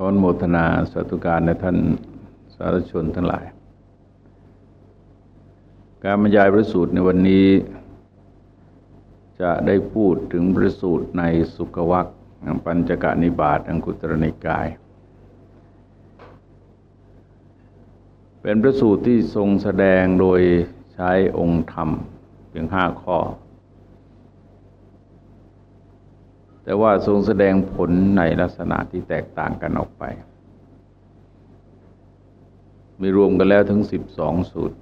ขออนุโมทนาสาธุการในท่านสาธุชนทั้งหลาย การบรรยายพระสูตรในวันนี้ จะได้พูดถึงพระสูตรในสุขวัคปัญจกนิบาตอังคุตรนิกาย เป็นพระสูตรที่ทรงแสดงโดยใช้องค์ธรรมเพียงห้าข้อ แต่ว่าทรงแสดงผลในลักษณะที่แตกต่างกันออกไป มีรวมกันแล้วถึงสิบสองสูตร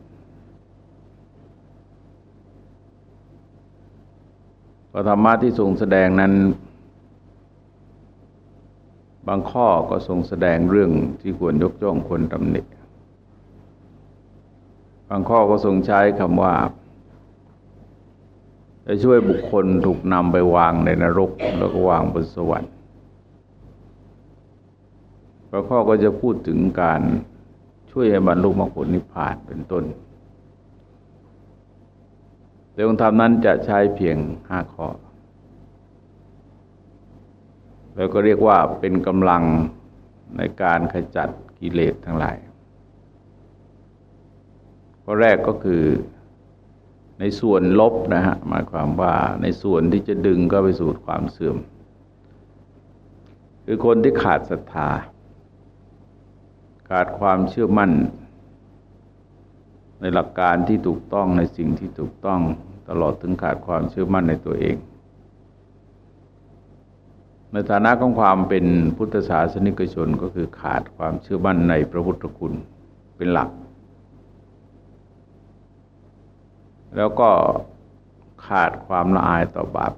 พระธรรมะที่ทรงแสดงนั้น บางข้อก็ทรงแสดงเรื่องที่ควรยกย่องควรตำหนิบางข้อก็ทรงใช้คำว่า จะช่วยบุคคลถูกนำไปวางในนรก แล้วก็วางบนสวรรค์บางข้อก็จะพูดถึงการช่วยให้บรรลุมรรคผลนิพพานเป็นต้นแต่องค์ธรรมนั้นจะใช้เพียงห้าข้อ แล้วก็เรียกว่าเป็นกำลังในการขจัดกิเลสทั้งหลายข้อแรกก็คือ ในส่วนลบนะฮะหมายความว่าในส่วนที่จะดึงก็ไปสู่ความเสื่อม คือคนที่ขาดศรัทธา ขาดความเชื่อมั่น ในหลักการที่ถูกต้องในสิ่งที่ถูกต้องตลอดถึงขาดความเชื่อมั่นในตัวเอง ในฐานะของความเป็นพุทธศาสนิกชนก็คือขาดความเชื่อมั่นในพระพุทธคุณเป็นหลัก แล้วก็ขาดความละอายต่อบาป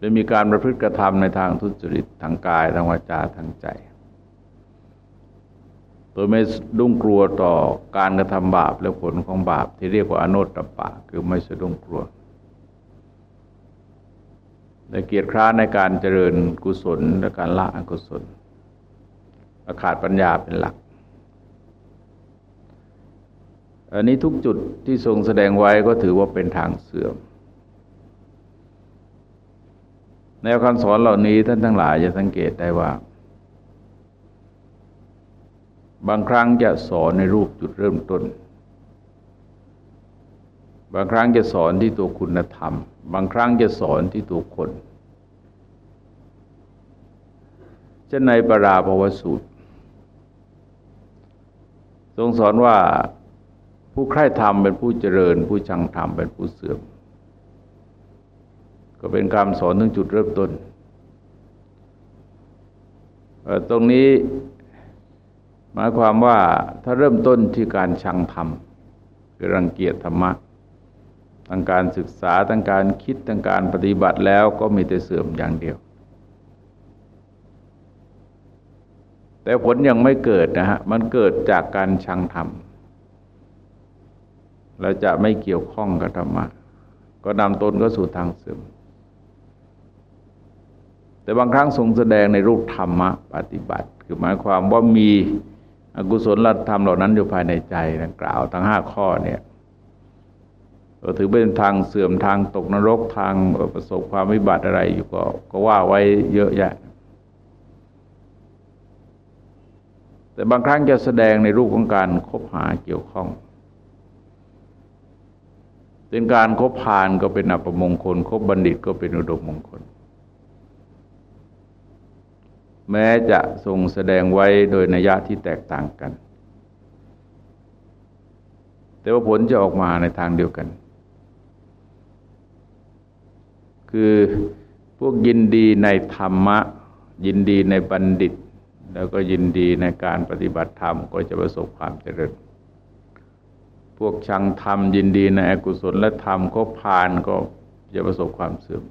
จะมีการประพฤติกระทำในทางทุจริตทางกายทางวาจาทางใจ โดยไม่ดุ้งกลัวต่อการกระทำบาปและผลของบาปที่เรียกว่าอนุตตปะคือไม่สะดุ้งกลัวแต่เกียรติคร้าในการเจริญกุศลและการละอกุศลขาดปัญญาเป็นหลัก อันนี้ทุกจุดที่ทรงแสดงไว้ก็ถือว่าเป็นทางเสื่อม แนวคำสอนเหล่านี้ท่านทั้งหลายจะสังเกตได้ว่า บางครั้งจะสอนในรูปจุดเริ่มต้น บางครั้งจะสอนที่ตัวคุณธรรม บางครั้งจะสอนที่ตัวคนเช่นในปราภวสูตร ทรงสอนว่า ผู้ใคร่ธรรมเป็นผู้เจริญ ผู้ชังธรรมเป็นผู้เสื่อม ก็เป็นคำสอนถึงจุดเริ่มต้น ตรงนี้หมายความว่าถ้าเริ่มต้นที่การชังธรรมคือรังเกียจธรรมะทางการศึกษาทางการคิดทางการปฏิบัติแล้วก็มีแต่เสื่อมอย่างเดียว แต่ผลยังไม่เกิดนะฮะ มันเกิดจากการชังธรรม เราจะไม่เกี่ยวข้องกับธรรมะ ก็นำตนก็สู่ทางเสื่อมแต่บางครั้งทรงแสดงในรูปธรรมะปฏิบัติ คือหมายความว่ามีอกุศลธรรมเหล่านั้นอยู่ภายในใจดังกล่าวทั้งห้าข้อเนี่ยก็ถือเป็นทางเสื่อมทางตกนรกทางประสบความวิบัติอะไรอยู่ก็ก็ว่าไว้เยอะแยะ แต่บางครั้งจะแสดงในรูปของการคบหาเกี่ยวข้อง เป็นการคบพานก็เป็นอัปมงคล คบบัณฑิตก็เป็นอุดมมงคล แม้จะทรงแสดงไว้โดยนัยยะที่แตกต่างกัน แต่ว่าผลจะออกมาในทางเดียวกัน คือพวกยินดีในธรรมะ ยินดีในบัณฑิต แล้วก็ยินดีในการปฏิบัติธรรมก็จะประสบความเจริญ พวกชังธรรมยินดีในอกุศลและธรรมก็ผ่านก็จะประสบความเสื่อม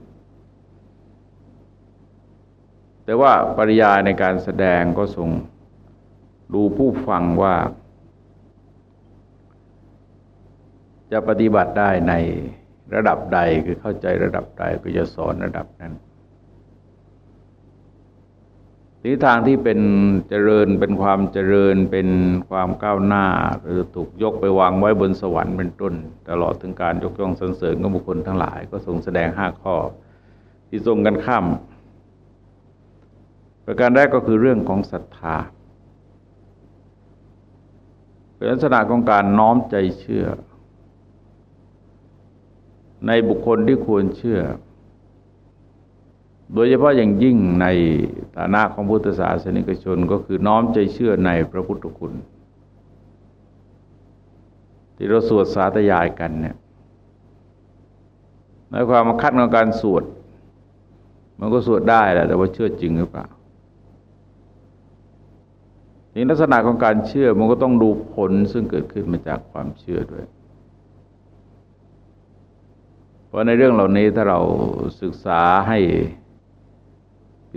แต่ว่าปริยาในการแสดงก็ทรงดูผู้ฟังว่า จะปฏิบัติได้ในระดับใดคือเข้าใจระดับใดก็จะสอนระดับนั้น ทิศทางที่เป็นเจริญเป็นความเจริญเป็นความก้าวหน้า หรือถูกยกไปวางไว้บนสวรรค์เป็นต้น ตลอดถึงการยกย่องสรรเสริญของบุคคลทั้งหลาย ก็ทรงแสดงห้าข้อ ที่ทรงกันข้าม ประการแรกก็คือเรื่องของศรัทธาเป็นลักษณะของการน้อมใจเชื่อ ในบุคคลที่ควรเชื่อ โดยเฉพาะอย่างยิ่งในฐานะของพุทธศาสนิกชนก็คือน้อมใจเชื่อในพระพุทธคุณ ที่เราสวดสาธยายกันเนี่ยในความมาคัดของการสวด มันก็สวดได้แหละแต่ว่าเชื่อจริงหรือเปล่าในลักษณะของการเชื่อมันก็ต้องดูผลซึ่งเกิดขึ้นมาจากความเชื่อด้วย เพราะในเรื่องเหล่านี้ถ้าเราศึกษาให้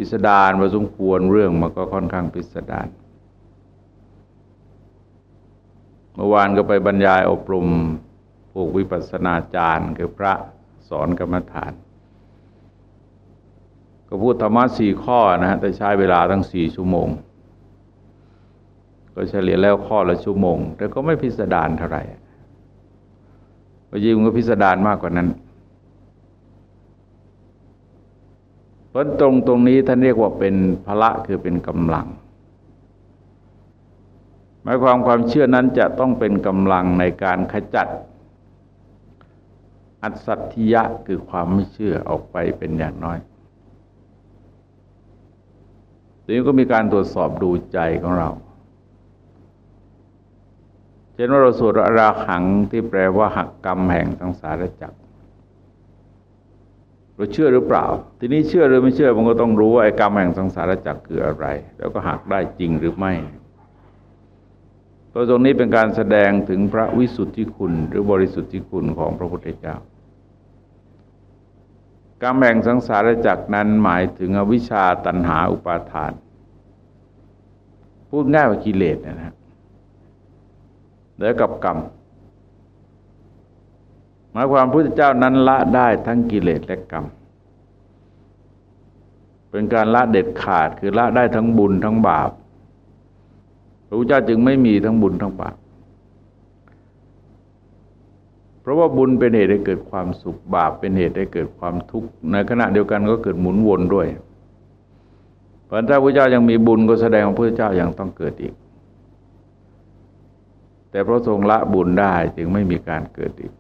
พิสดารพอสมควรเรื่องมันก็ค่อนข้างพิสดารเมื่อวานก็ไปบรรยายอบรมพวกวิปัสสนาจารย์ คือพระสอนกรรมฐาน ก็พูดธรรมะสี่ข้อนะฮะแต่ใช้เวลาตั้งสี่ชั่วโมง ก็เฉลี่ยแล้วข้อละชั่วโมง แต่ก็ไม่พิสดารเท่าไหร่ยิ่งก็พิสดารมากกว่านั้น เพราะตรงตรงนี้ท่านเรียกว่าเป็นพละคือเป็นกำลัง หมายความความเชื่อนั้นจะต้องเป็นกำลังในการขจัด อัศทิยะคือความไม่เชื่อออกไปเป็นอย่างน้อยทีนี้ก็มีการตรวจสอบดูใจของเราเช่นว่าเราสวดราขังที่แปลว่าหักกรรมแห่งสังสารจักร เราเชื่อหรือเปล่า ทีนี้เชื่อหรือไม่เชื่อมันก็ต้องรู้ว่าไอ้กรรมแห่งสังสารจักรคืออะไร แล้วก็หักได้จริงหรือไม่ตัวตรงนี้เป็นการแสดงถึงพระวิสุทธิคุณ หรือบริสุทธิคุณของพระพุทธเจ้าการมแบ่งสังสารจักรนั้นหมายถึงอวิชชาตันหาอุปาทาน พูดง่ายว่ากิเลสนะฮะแล้วกับกรรม หมายความพระพุทธเจ้านั้นละได้ทั้งกิเลสและกรรม เป็นการละเด็ดขาดคือละได้ทั้งบุญทั้งบาป พระพุทธเจ้าจึงไม่มีทั้งบุญทั้งบาป เพราะว่าบุญเป็นเหตุให้เกิดความสุขบาป เป็นเหตุให้เกิดความทุกข์ในขณะเดียวกันก็เกิดหมุนวนด้วยพราะถ้าพระเจ้ายังมีบุญก็แสดงว่าพระเจ้ายังต้องเกิดอีก แต่พระทรงละบุญได้จึงไม่มีการเกิดอีก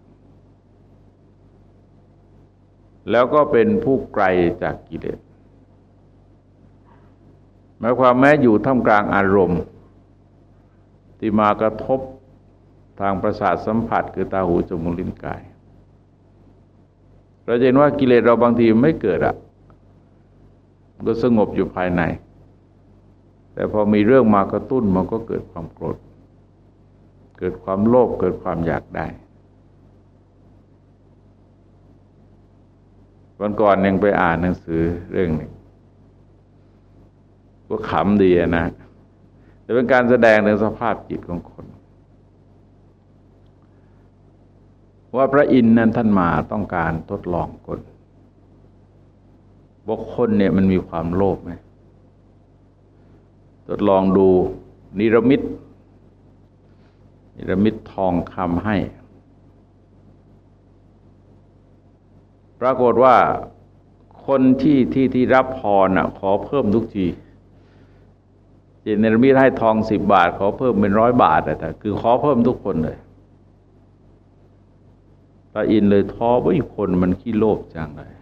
แล้วก็เป็นผู้ไกลจากกิเลสหมายความแม้อยู่ท่ามกลางอารมณ์ ที่มากระทบทางประสาทสัมผัส คือตาหูจมูกลิ้นกาย เราเห็นว่ากิเลสเราบางทีไม่เกิดอะก็สงบอยู่ภายใน แต่พอมีเรื่องมากระตุ้นมันก็เกิดความโกรธ เกิดความโลภเกิดความอยากได้ วันก่อนยังไปอ่านหนังสือเรื่องหนึ่งก็ขำดีนะ แต่เป็นการแสดงถึงสภาพจิตของคน ว่าพระอินทร์นั้นท่านมาต้องการทดลองคนว่าคนเนี่ยมันมีความโลภไหมทดลองดูนิรมิตนิรมิตทองคำให้ ปรากฏว่าคนที่ที่ที่รับพรน่ะ ขอเพิ่มทุกทีเจเนรมิตให้ทองสิบบาท ขอเพิ่มเป็นร้อยบาทแต่คือขอเพิ่มทุกคนเลยตาอินเลยท้อว่าคนมันขี้โลภจังเลย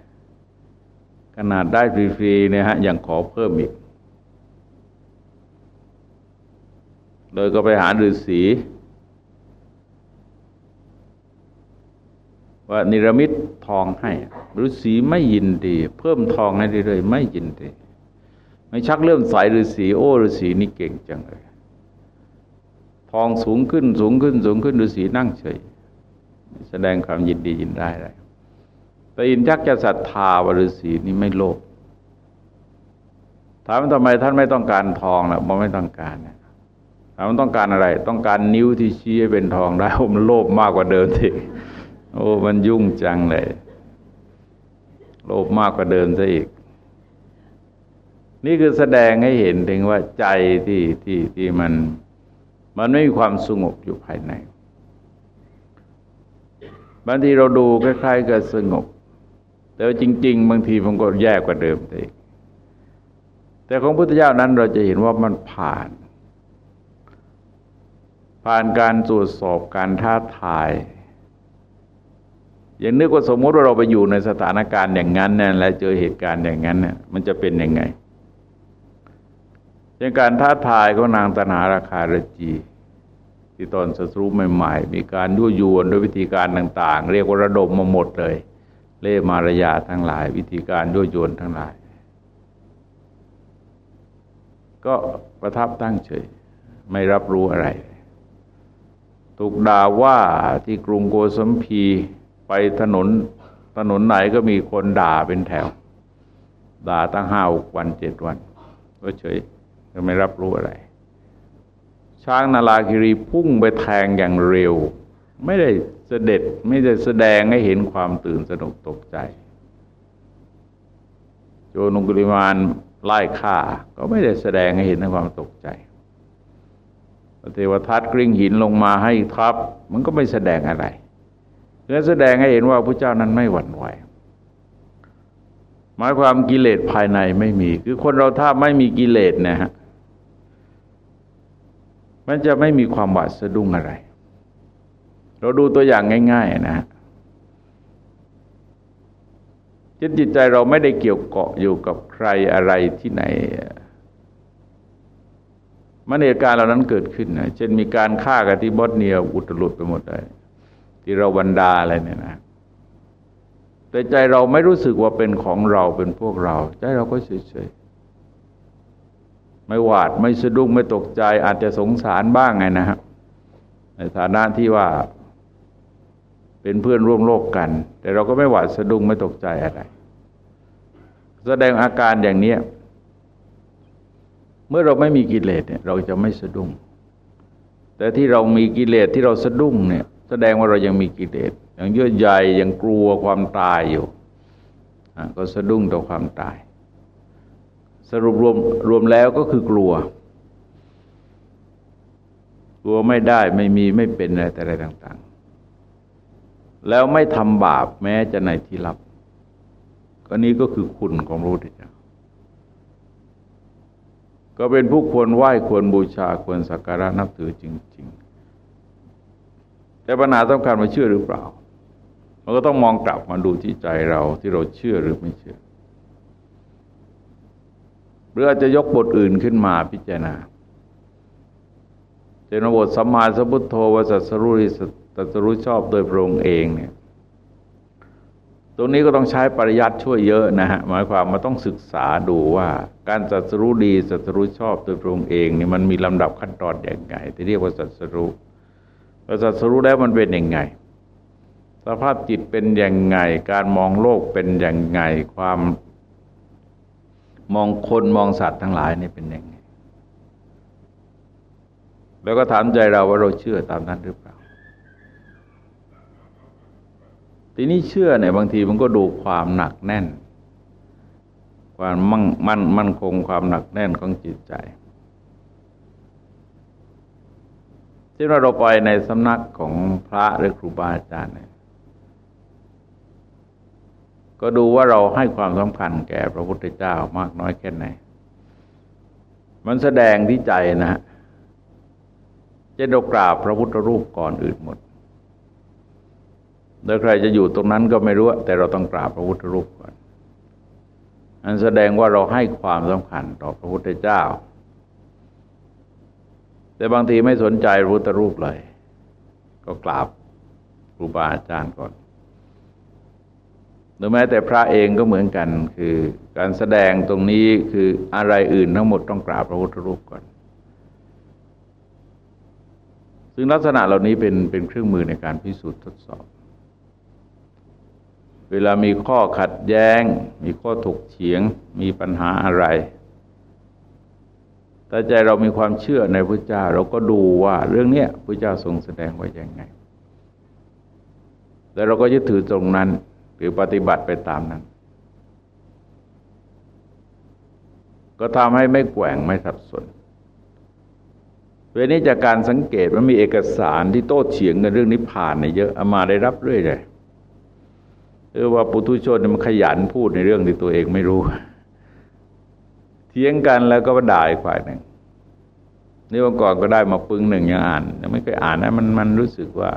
ขนาดได้ฟรีๆเนี่ยฮะยังขอเพิ่มอีก เลยก็ไปหาฤาษี ว่านิรมิตทองให้ฤาษีไม่ยินดี เพิ่มทองให้เรื่อยๆไม่ยินดี ไม่ชักเริ่มใสฤาษีโอ้ฤาษีนี่เก่งจังเลยทองสูงขึ้นสูงขึ้นสูงขึ้นฤาษีนั่งเฉย แสดงความยินดียินได้เลยแต่อินชักจะศรัทธาว่าฤาษีนี่ไม่โลภถามทำไมท่านไม่ต้องการทองล่ะมันไม่ต้องการนะถามต้องการอะไร ต้องการนิ้วที่ชี้เป็นทองได้โอ้มันโลภมากกว่าเดิมที โอ้มันยุ่งจังเลย โลภมากกว่าเดิมซะอีก นี่คือแสดงให้เห็นถึงว่าใจที่ที่ที่มัน มันไม่มีความสงบอยู่ภายในบางทีเราดูคล้ายๆกับสงบ แต่จริง ๆ บางทีมันก็แย่กว่าเดิมไปแต่ของพุทธเจ้านั้นเราจะเห็นว่ามันผ่าน ผ่านการตรวจสอบการท้าทาย ย่างนึกว่าสมมติว่าเราไปอยู่ในสถานการณ์อย่างนั้นเนี่ยและเจอเหตุการณ์อย่างนั้นเนี่ยมันจะเป็นยังไงเช่นการท้าทายของนางตนาราคารจี ที่ตอนศัตรูใหม่ๆ มีการยั่วยวนด้วยวิธีการต่าง ๆ เรียกว่าระดมมาหมดเลย เล่มารยาทั้งหลาย วิธีการยั่วยวนทั้งหลาย ก็ประทับตั้งเฉย ไม่รับรู้อะไร ถูกด่าว่าที่กรุงโกสัมพี ไปถนนถนนไหนก็มีคนด่าเป็นแถว ด่าตั้งห้าวันเจ็ดวัน ก็เฉยก็ไม่รับรู้อะไร ช้างนาลาคิรีพุ่งไปแทงอย่างเร็ว ไม่ได้เสด็จไม่ได้แสดงให้เห็นความตื่นสนุกตกใจ โจนุกุลิมานไล่ฆ่า ก็ไม่ได้แสดงให้เห็นความตกใจเทวทัตกริ่งหินลงมาให้ทับ มันก็ไม่แสดงอะไร เพื่อแสดงให้เห็นว่าพระเจ้านั้นไม่หวั่นไหวหมายความกิเลสภายในไม่มี คือคนเราถ้าไม่มีกิเลสนะฮะมันจะไม่มีความหวาดสะดุ้งอะไร เราดูตัวอย่างง่าย ๆ นะฮะจิตจิตใจเราไม่ได้เกี่ยวเกาะอยู่กับใครอะไรที่ไหนมันเหตุการณ์เหล่านั้นเกิดขึ้นนะเช่นมีการฆ่ากันที่บอสเนียอุตรุดไปหมดเลย ที่เราบรรดาอะไรเนี่ยนะ แต่ใจเราไม่รู้สึกว่าเป็นของเราเป็นพวกเรา ใจเราก็เฉยๆไม่หวาดไม่สะดุ้งไม่ตกใจ อาจจะสงสารบ้างไงนะฮะในฐานะที่ว่า เป็นเพื่อนร่วมโลกกัน แต่เราก็ไม่หวาดสะดุ้งไม่ตกใจอะไร แสดงอาการอย่างนี้เมื่อเราไม่มีกิเลสเนี่ย เราจะไม่สะดุ้ง แต่ที่เรามีกิเลสที่เราสะดุ้งเนี่ย แสดงว่าเรายังมีกิเลสยังเยื่อใยยังกลัวความตายอยู่ก็สะดุ้งต่อความตาย สรุปรวมรวมแล้วก็คือกลัว กลัวไม่ได้ไม่มีไม่เป็นอะไรแต่อะไรต่าง ๆ แล้วไม่ทำบาปแม้จะในที่ลับก็นี้ก็คือคุณของพระพุทธเจ้าก็เป็นผู้ควรไหว้ควรบูชาควรสักการะนับถือจริง ๆ แต่ปัญหาสำคัญว่าเชื่อหรือเปล่า มันก็ต้องมองกลับมาดูที่ใจเราที่เราเชื่อหรือไม่เชื่อหรืออาจจะยกบทอื่นขึ้นมาพิจารณาเจนบทสัมมาสัมพุทโธวสัสรุริสัสรุชอบโดยพระองค์เองเนี่ยตรงนี้ก็ต้องใช้ปริยัติช่วยเยอะนะฮะหมายความมาต้องศึกษาดูว่าการสัสรุดีสัสรุชอบโดยพระองค์เองเนี่ยมันมีลำดับขั้นตอนอย่างไงที่เรียกว่าสัสรุ เราจะรู้แล้วมันเป็นยังไง สภาพจิตเป็นยังไง การมองโลกเป็นยังไง ความมองคนมองสัตว์ทั้งหลายนี่เป็นยังไง แล้วก็ถามใจเราว่าเราเชื่อตามนั้นหรือเปล่า ทีนี้เชื่อเนี่ยบางทีมันก็ดูความหนักแน่น ความมั่งมั่นมั่นคงความหนักแน่นของจิตใจ ช่นว่าเราไปในสำนักของพระหรือครูบาอาจารย์เนี่ยก็ดูว่าเราให้ความสำคัญแก่พระพุทธเจ้ามากน้อยแค่ไหน มันแสดงที่ใจนะฮะจะดกราบพระพุทธรูปก่อนอื่นหมดโดยใครจะอยู่ตรงนั้นก็ไม่รู้ แต่เราต้องกราบพระพุทธรูปก่อนอันแสดงว่าเราให้ความสำคัญต่อพระพุทธเจ้า แต่บางทีไม่สนใจรูตรูปเลย ก็กราบครูบาอาจารย์ก่อนหรือแม้แต่พระเองก็เหมือนกันคือการแสดงตรงนี้คืออะไรอื่นทั้งหมดต้องกราบพระพุทธรูปก่อน ซึ่งลักษณะเหล่านี้เป็นเป็นเครื่องมือในการพิสูจน์ทดสอบ เวลามีข้อขัดแย้ง มีข้อถกเถียง มีปัญหาอะไร ถ้าใจเรามีความเชื่อในพระเจ้า เราก็ดูว่าเรื่องนี้พระเจ้าทรงแสดงไว้ยังไงแต่เราก็ยึดถือตรงนั้นหรือปฏิบัติไปตามนั้น ก็ทำให้ไม่แกว่งไม่สับสนเวลนี้จากการสังเกตว่ามีเอกสารที่โต้เฉียงกันเรื่องนิพพานเนี่ยเยอะเอามาได้รับเรื่อยเลยเออว่าปุถุชนมันขยันพูดในเรื่องที่ตัวเองไม่รู้ ถียงกันแล้วก็ด่าอีกฝ่ายหนึ่งนี่วันก่อนก็ได้มาปึ้งหนึ่งยังอ่านยังไม่เคยอ่านนะมันมันรู้สึกว่า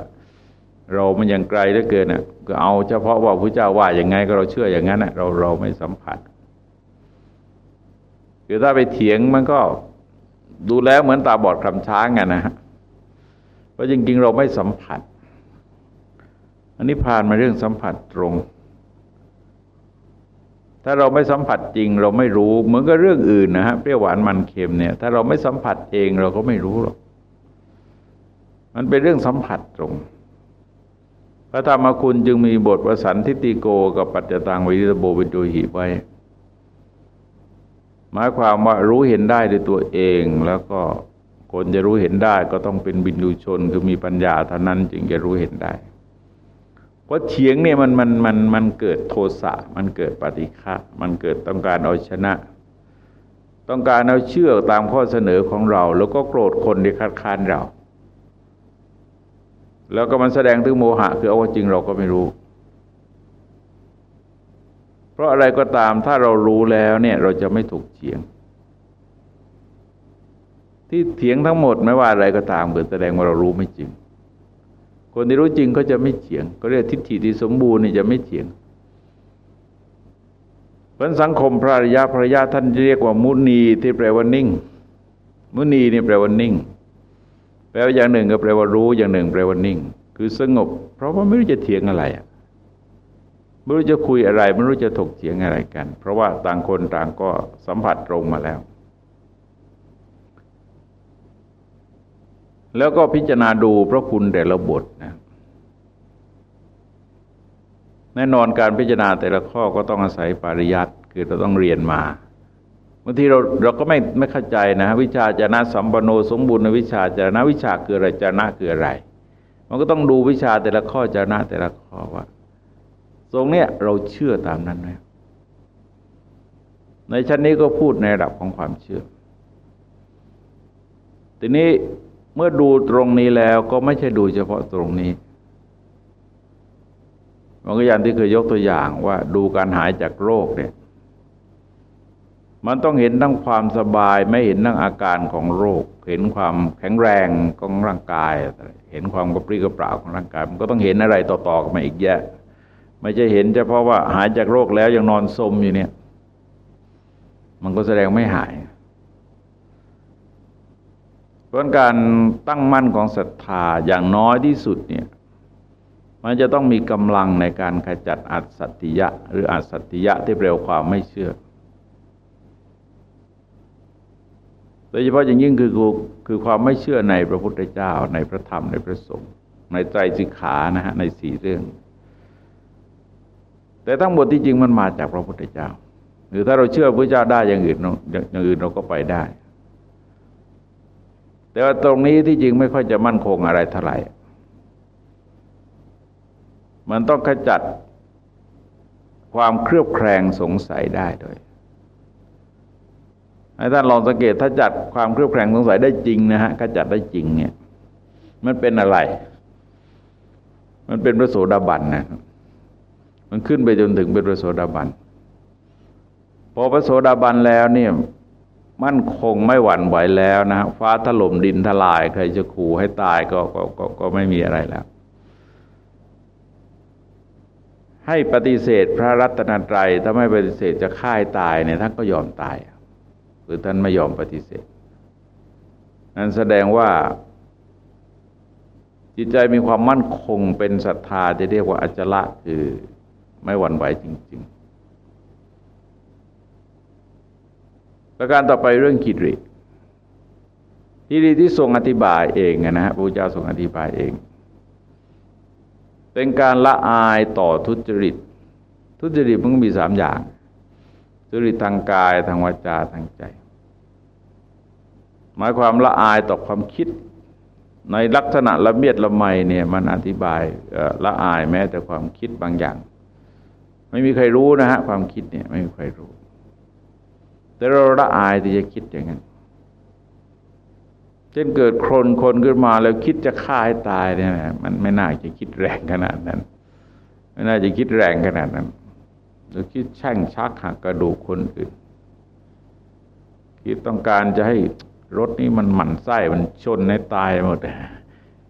เรามันยังไกลเหลือเกินอะก็เอาเฉพาะว่าพระเจ้าว่าอย่างไงก็เราเชื่ออย่างนั้นอะเราเราไม่สัมผัสคือถ้าไปเถียงมันก็ดูแล้วเหมือนตาบอดคลำช้างไงนะฮะเพราะจริงๆเราไม่สัมผัส อันนี้ผ่านมาเรื่องสัมผัสตรง ถ้าเราไม่สัมผัสจริงเราไม่รู้เหมือนกับเรื่องอื่นนะฮะเปรี้ยวหวานมันเค็มเนี่ย ถ้าเราไม่สัมผัสเองเราก็ไม่รู้หรอกมันเป็นเรื่องสัมผัสตรง พระธรรมคุณจึงมีบทวสันทิติโกกับปัจจตังวิริตโบวิโดหิไว้ หมายความว่ารู้เห็นได้ด้วยตัวเองแล้วก็คนจะรู้เห็นได้ก็ต้องเป็นบินดูชนคือมีปัญญาเท่านั้นจึงจะรู้เห็นได้ ราะเถียงเนี่ยมันมันมันมันเกิดโทสะมันเกิดปฏิฆะมันเกิดต้องการเอาชนะ ต้องการเอาเชื่อตามข้อเสนอของเรา แล้วก็โกรธคนที่คัดค้านเรา แล้วก็มันแสดงถึงโมหะ คือเอาจริงเราก็ไม่รู้ เพราะอะไรก็ตามถ้าเรารู้แล้วเนี่ยเราจะไม่ถูกเถียง ที่เถียงทั้งหมดไม่ว่าอะไรก็ตามเกิดแสดงว่าเรารู้ไม่จริง คนที่รู้จริงก็จะไม่เถียง ก็เรียกทิฏฐิที่สมบูรณ์นี่จะไม่เถียงเพราะสังคมพระริยาพระยาท่านเรียกว่ามุนีที่แปลว่านิ่ง มุนีนี่แปลว่านิ่ง แปลว่าอย่างหนึ่งก็แปลว่ารู้อย่างหนึ่ง แปลว่านิ่ง คือสงบ เพราะว่าไม่รู้จะเถียงอะไรไม่รู้จะคุยอะไรไม่รู้จะถกเถียงอะไรกัน เพราะว่าต่างคนต่างก็สัมผัสตรงมาแล้ว แล้วก็พิจารณาดูพระคุณแต่ละบทนะแน่นอนการพิจารณาแต่ละข้อก็ต้องอาศัยปริยัติคือเราต้องเรียนมาบางทีเราเราก็ไม่ไม่เข้าใจนะ วิชาจนะสัมปโนสมบูรณ์วิชาจนะวิชาคืออะไรจนะคืออะไร มันก็ต้องดูวิชาแต่ละข้อจนะแต่ละข้อว่าตรงเนี้ยเราเชื่อตามนั้นไหมในชั้นนี้ก็พูดในระดับของความเชื่อ ทีนี้ เมื่อดูตรงนี้แล้วก็ไม่ใช่ดูเฉพาะตรงนี้มันก็อย่างที่เคยยกตัวอย่างว่าดูการหายจากโรคเนี่ย มันต้องเห็นทั้งความสบายไม่เห็นทั้งอาการของโรค เห็นความแข็งแรงของร่างกาย เห็นความกระปรี้กระเปร่าของร่างกาย มันก็ต้องเห็นอะไรต่อๆกันมาอีกแยะ ไม่ใช่เห็นเฉพาะว่าหายจากโรคแล้วยังนอนสมอยู่เนี่ย มันก็แสดงไม่หาย เพราะการตั้งมั่นของศรัทธาอย่างน้อยที่สุดเนี่ยมันจะต้องมีกำลังในการขจัดอัศติยะ หรืออัศติยะที่เปลวความไม่เชื่อโดยเฉพาะอย่างยิ่งคือคือความไม่เชื่อในพระพุทธเจ้า ในพระธรรมในพระสงฆ์ในใจสิกขานะฮะในสี่เรื่อง แต่ทั้งหมดที่จริงมันมาจากพระพุทธเจ้า หรือถ้าเราเชื่อพระเจ้าได้อย่างอื่นอย่างอื่นเราก็ไปได้ แต่ว่าตรงนี้ที่จริงไม่ค่อยจะมั่นคงอะไรเท่าไหร่ มันต้องขจัดความเครือบแคลงสงสัยได้ด้วยให้ท่านลองสังเกตถ้าจัดความเครือบแคลงสงสัยได้จริงนะฮะขจัดได้จริงเนี่ย มันเป็นอะไร มันเป็นพระโสดาบันนะมันขึ้นไปจนถึงเป็นพระโสดาบันพอพระโสดาบันแล้วเนี่ย มั่นคงไม่หวั่นไหวแล้วนะ ฟ้าถล่มดินทลาย ใครจะขู่ให้ตายก็ก็ก็ก็ไม่มีอะไรแล้ว ให้ปฏิเสธพระรัตนตรัยถ้าไม่ปฏิเสธจะฆ่าตายเนี่ยท่านก็ยอมตายหรือท่านไม่ยอมปฏิเสธ นั้นแสดงว่า จิตใจมีความมั่นคงเป็นศรัทธาจะเรียกว่าอจละคือไม่หวั่นไหวจริง ๆ ประการต่อไปเรื่องกิริที่ดีที่ทรงอธิบายเองนะฮะพระเจ้าทรงอธิบายเอง เป็นการละอายต่อทุจริต ทุจริตมันมีสามอย่าง ทุจริตทางกายทางวาจาทางใจ หมายความละอายต่อความคิด ในลักษณะละเมียดละไมเนี่ยมันอธิบายละอายแม้แต่ความคิดบางอย่าง ไม่มีใครรู้นะฮะความคิดเนี่ยไม่มีใครรู้ แต่เราละอายที่จะคิดอย่างนั้นเช่นเกิดคนคนขึ้นมาแล้วคิดจะฆ่าให้ตายเนี่ยมันไม่น่าจะคิดแรงขนาดนั้น ไม่น่าจะคิดแรงขนาดนั้นหรือคิดแช่งชักหักกระดูกคนอื่นคิดต้องการจะให้รถนี้มันหมั่นไส้มันชนในตายหมด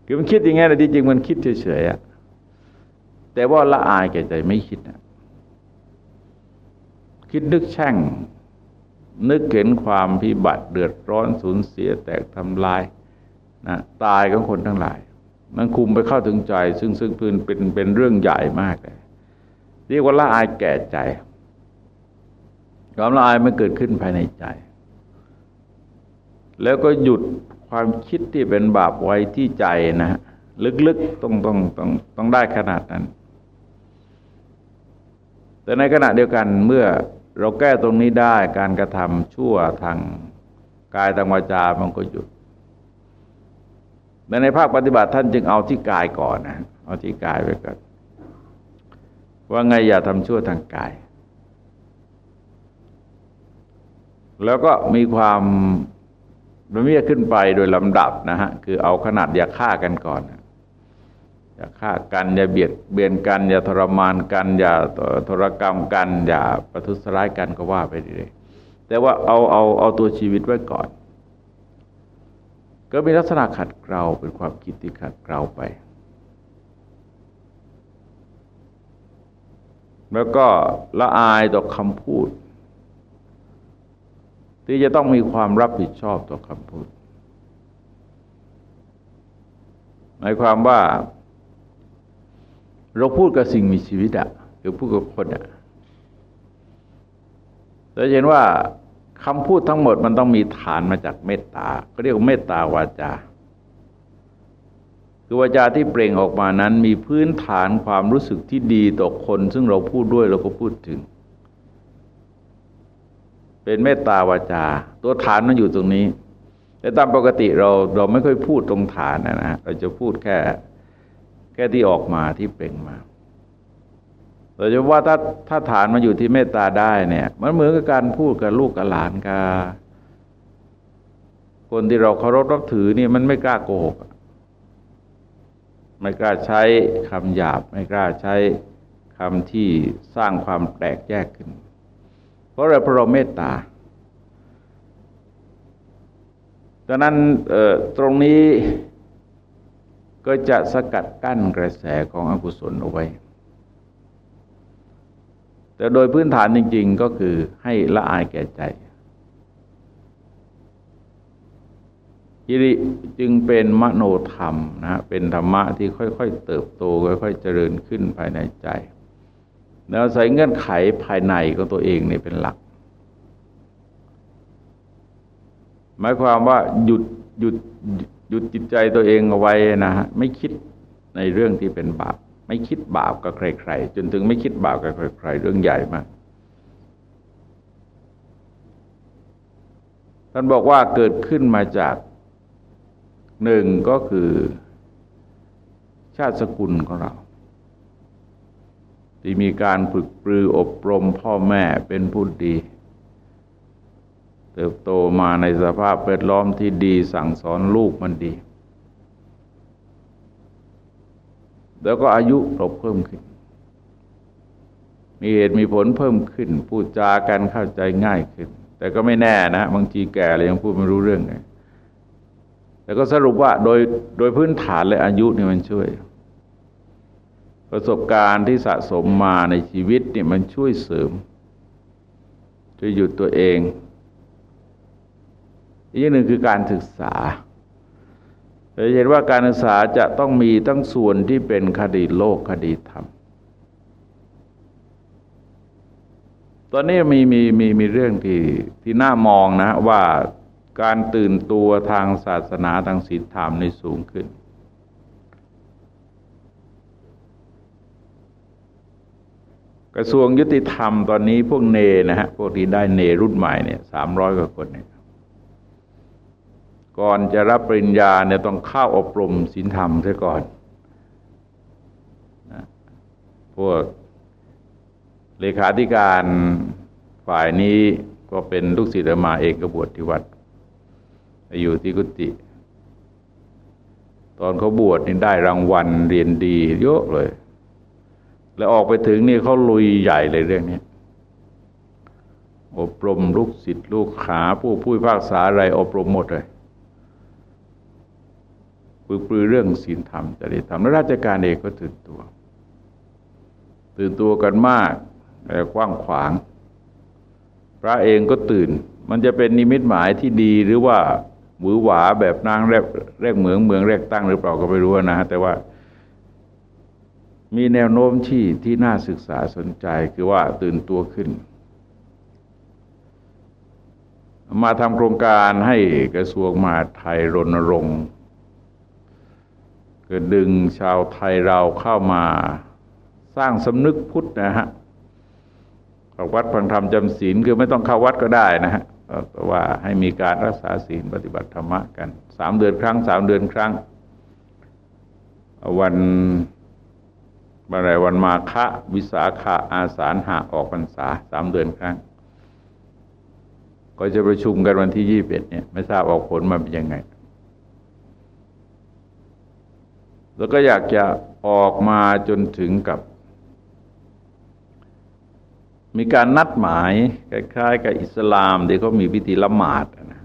คือมันคิดอย่างงี้นะที่จริงมันคิดเฉยๆแต่ว่าละอายแก่ใจไม่คิดนะคิดนึกแช่ง นึกเห็นความพิบัติเดือดร้อนสูญเสียแตกทำลายนะตายของคนทั้งหลาย มันคุมไปเข้าถึงใจ ซึ่งซึ่งพื้นเป็นเป็นเรื่องใหญ่มากเลยเรียกว่าละอายแก่ใจความละอายมันเกิดขึ้นภายในใจ แล้วก็หยุดความคิดที่เป็นบาปไว้ที่ใจนะ ลึกๆต้องต้องต้องต้องได้ขนาดนั้น แต่ในขณะเดียวกันเมื่อ เราแก้ตรงนี้ได้การกระทำชั่วทางกายทางวาจามันก็หยุดแต่ในภาคปฏิบัติท่านจึงเอาที่กายก่อนนะเอาที่กายไปก่อนว่าไงอย่าทำชั่วทางกาย แล้วก็มีความมันมีขึ้นไปโดยลำดับนะฮะคือเอาขนาดอย่าฆ่ากันก่อน อย่าฆ่ากัน อย่าเบียดเบียนกัน อย่าทรมานกัน อย่าทรกรรมกัน อย่าประทุษร้ายกันก็ว่าไปเลยแต่ว่าเอาเอาเอาตัวชีวิตไว้ก่อน ก็มีลักษณะขัดเกลาเป็นความคิดที่ขัดเกลาไป แล้วก็ละอายต่อคำพูด ที่จะต้องมีความรับผิดชอบต่อคำพูดหมายความว่า เราพูดกับสิ่งมีชีวิตอะหรือพูดกับคนอะเราเห็นว่าคำพูดทั้งหมดมันต้องมีฐานมาจากเมตตาก็เรียกว่าเมตตาวาจา คือวาจาที่เปล่งออกมานั้น มีพื้นฐานความรู้สึกที่ดีต่อคน ซึ่งเราพูดด้วยเราก็พูดถึง เป็นเมตตาวาจา ตัวฐานมันอยู่ตรงนี้ แต่ตามปกติเราเราไม่ค่อยพูดตรงฐานนะนะเราจะพูดแค่ ค่ที่ออกมาที่เปล่งมาเราจะว่าถ้าถ้าฐานมันอยู่ที่เมตตาได้เนี่ย มันเหมือนกับการพูดกับลูกกับหลานกับคนที่เราเคารพรับถือนี่มันไม่กล้าโกหกไม่กล้าใช้คำหยาบ ไม่กล้าใช้คำที่สร้างความแตกแยกขึ้น เพราะเราเพราะเราเมตตาดังนั้นตรงนี้ ก็จะสกัดกั้นกระแสของอกุศลเอาไว้ แต่โดยพื้นฐานจริง ๆ ก็คือให้ละอายแก่ใจฮิริจึงเป็นมโนธรรมนะเป็นธรรมะที่ค่อยๆ เติบโตค่อยๆเจริญขึ้นภายในใจ แล้วใส่เงื่อนไขภายในของตัวเองเนี่เป็นหลัก หมายความว่าหยุดหยุด หยุดจิตใจตัวเองเอาไว้นะฮะไม่คิดในเรื่องที่เป็นบาป ไม่คิดบาปกับใคร ๆ จนถึงไม่คิดบาปกับใคร ๆ เรื่องใหญ่มากท่านบอกว่าเกิดขึ้นมาจากหนึ่งก็คือ ชาติสกุลของเรา ที่มีการฝึกปรืออบรมพ่อแม่เป็นผู้ดี เติบโตมาในสภาพแวดล้อมที่ดีสั่งสอนลูกมันดี แล้วก็อายุเราเพิ่มขึ้น มีเหตุมีผลเพิ่มขึ้น พูดจากันเข้าใจง่ายขึ้น แต่ก็ไม่แน่นะบางทีแก่เลยยังพูดไม่รู้เรื่องเลยแต่ก็สรุปว่าโดยโดยพื้นฐานและอายุนี่มันช่วย ประสบการณ์ที่สะสมมาในชีวิตนี่มันช่วยเสริม ช่วยหยุดตัวเอง อีกอย่างหนึ่งคือการศึกษาเราเห็นว่าการศึกษาจะต้องมีทั้งส่วนที่เป็นคดีโลกคดีธรรม ตอนนี้มีมีมีมีเรื่องที่ที่น่ามองนะว่าการตื่นตัวทางศาสนาทางศีลธรรมในสูงขึ้น กระทรวงยุติธรรมตอนนี้พวกเนนะฮะพวกที่ได้เนรุ่นใหม่เนี่ยสามร้อยกว่าคนเนี่ย ก่อนจะรับปริญญาเนี่ยต้องเข้าอบรมศีลธรรมซะก่อนนะพวกเลขาธิการฝ่ายนี้ก็เป็นลูกศิษย์มาเองกบวชที่วัด อยู่ที่กุฏิตอนเขาบวชนี่ได้รางวัลเรียนดีเยอะเลย แล้วออกไปถึงนี่เขาลุยใหญ่เลยเรื่องนี้อบรมลูกศิษย์ลูกขาผู้ผู้ภาคษาอะไรอบรมหมดเลย ฝึกปรือเรื่องศีลธรรมจริยธรรมและราชการเองก็ตื่นตัว ตื่นตัวกันมากแต่กว้างขวาง พระเองก็ตื่น มันจะเป็นนิมิตหมายที่ดีหรือว่าหวือหวาแบบนางแรกแรกเหมืองเมืองแรกตั้งหรือเปล่าก็ไม่รู้นะแต่ว่ามีแนวโน้มที่ที่น่าศึกษาสนใจคือว่าตื่นตัวขึ้น มาทำโครงการให้กระทรวงมหาดไทยรณรงค์ ก็ดึงชาวไทยเราเข้ามาสร้างสำนึกพุทธนะฮะเอาวัดฟังธรรมจำศีลคือไม่ต้องเข้าวัดก็ได้นะฮะว่าให้มีการรักษาศีลปฏิบัติธรรมะกันสามเดือนครั้งสามเดือนครั้ง วันอะไรวันมาฆะวิสาขะอาสาหะออกพรรษาสามเดือนครั้ง ก็จะประชุมกันวันที่ยี่สิบเอ็ดเนี่ย ไม่ทราบออกผลมาเป็นยังไง แล้วก็อยากจะออกมาจนถึงกับ มีการนัดหมายคล้ายๆกับอิสลามที่เขามีพิธีละหมาดนะ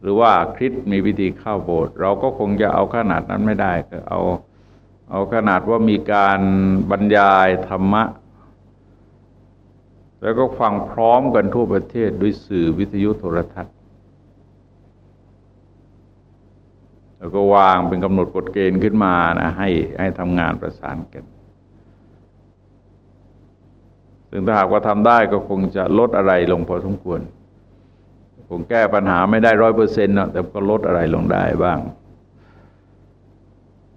หรือว่าคริสมีพิธีเข้าโบสถ์เราก็คงจะเอาขนาดนั้นไม่ได้ก็เอาเอาขนาดว่ามีการบรรยายธรรมะ แล้วก็ฟังพร้อมกันทั่วประเทศด้วยสื่อวิทยุโทรทัศน์ แล้วก็วางเป็นกำหนดกฎเกณฑ์ขึ้นมานะให้ให้ทำงานประสานกัน ซึ่งถ้าหากว่าทำได้ก็คงจะลดอะไรลงพอสมควร คงแก้ปัญหาไม่ได้ร้อยเปอร์เซ็นต์นะแต่ก็ลดอะไรลงได้บ้าง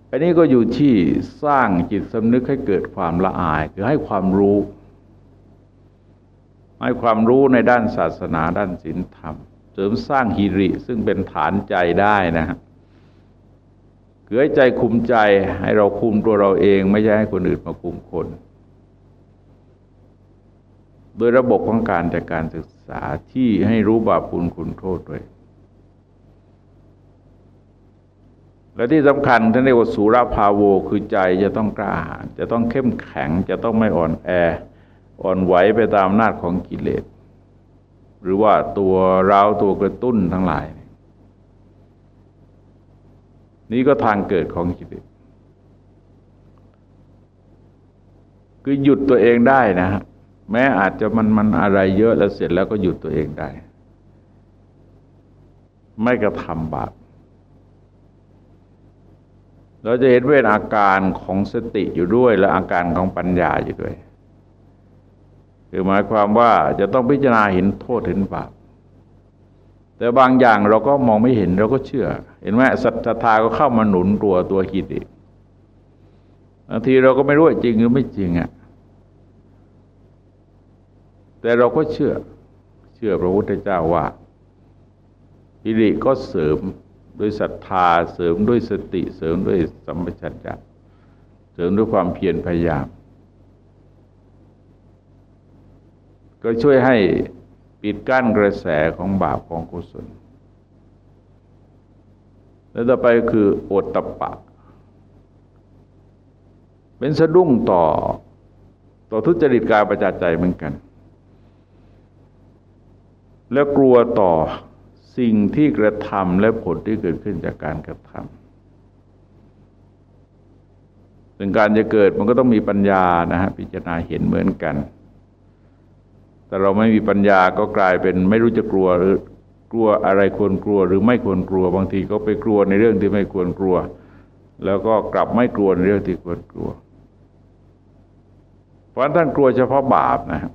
อันนี้ก็อยู่ที่สร้างจิตสำนึกให้เกิดความละอาย คือให้ความรู้ให้ความรู้ในด้านศาสนาด้านศีลธรรม เสริมสร้างฮิริซึ่งเป็นฐานใจได้นะฮะ คือใจคุมใจให้เราคุมตัวเราเอง ไม่ใช่ให้คนอื่นมาคุมคน โดยระบบของการจัดการศึกษาที่ให้รู้บาปบุญคุณโทษด้วย และที่สำคัญท่านเรียกว่าสุรภาโวคือใจจะต้องกล้าหาญจะต้องเข้มแข็งจะต้องไม่อ่อนแอ อ่อนไหวไปตามนาจของกิเลสหรือว่าตัวร้าวตัวกระตุ้นทั้งหลาย นี่ก็ทางเกิดของกิเลสคือหยุดตัวเองได้นะฮะแม้อาจจะมันมันอะไรเยอะแล้วเสร็จแล้วก็หยุดตัวเองได้ ไม่กระทำบาปเราจะเห็นเวทอาการของสติอยู่ด้วย และอาการของปัญญาอยู่ด้วย คือหมายความว่าจะต้องพิจารณาเห็นโทษเห็นบาป แต่บางอย่างเราก็มองไม่เห็นเราก็เชื่อ เห็นไหมศรัทธาก็เข้ามาหนุนตัวตัวคิดอีกบางทีเราก็ไม่รู้จริงหรือไม่จริงอะ่ะแต่เราก็เชื่อ เชื่อพระพุทธเจ้าว่าอิริก็เสริมด้วยศรัทธาเสริมด้วยสติเสริมด้วยสัมปชัญญะเสริมด้วยความเพียรพยายาม ก็ช่วยให้ ปิดกั้นกระแสของบาปของกุศล แล้วต่อไปคือโอตตะปะ เป็นสะดุ้งต่อต่อทุจริตกายประจัดใจเหมือนกัน แล้วกลัวต่อสิ่งที่กระทำและผลที่เกิดขึ้นจากการกระทำซึ่งการจะเกิดมันก็ต้องมีปัญญานะฮะพิจารณาเห็นเหมือนกัน แต่เราไม่มีปัญญาก็กลายเป็นไม่รู้จะกลัวหรือกลัวอะไรควรกลัวหรือไม่ควรกลัว บางทีก็ไปกลัวในเรื่องที่ไม่ควรกลัว แล้วก็กลับไม่กลัวในเรื่องที่ควรกลัว เพราะท่านกลัวเฉพาะบาปนะครับ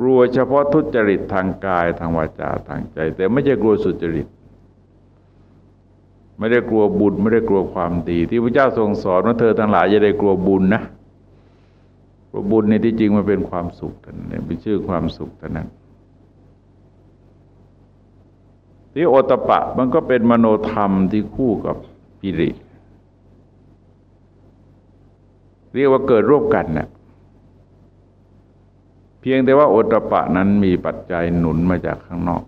กลัวเฉพาะทุจริตทางกายทางวาจาทางใจ แต่ไม่ใช่กลัวสุจริต ไม่ได้กลัวบุญไม่ได้กลัวความดี ที่พระเจ้าทรงสอนว่าเธอทั้งหลายอย่าได้กลัวบุญนะ กลัวบุญในที่จริงมันเป็นความสุขท่านเป็นชื่อความสุขเท่นั้นที่โอตปะมันก็เป็นมโนธรรมที่คู่กับปิริ เรียกว่าเกิดร่วมกันนะ่ะเพียงแต่ว่าโอตปะนั้นมีปัจจัยหนุนมาจากข้างนอก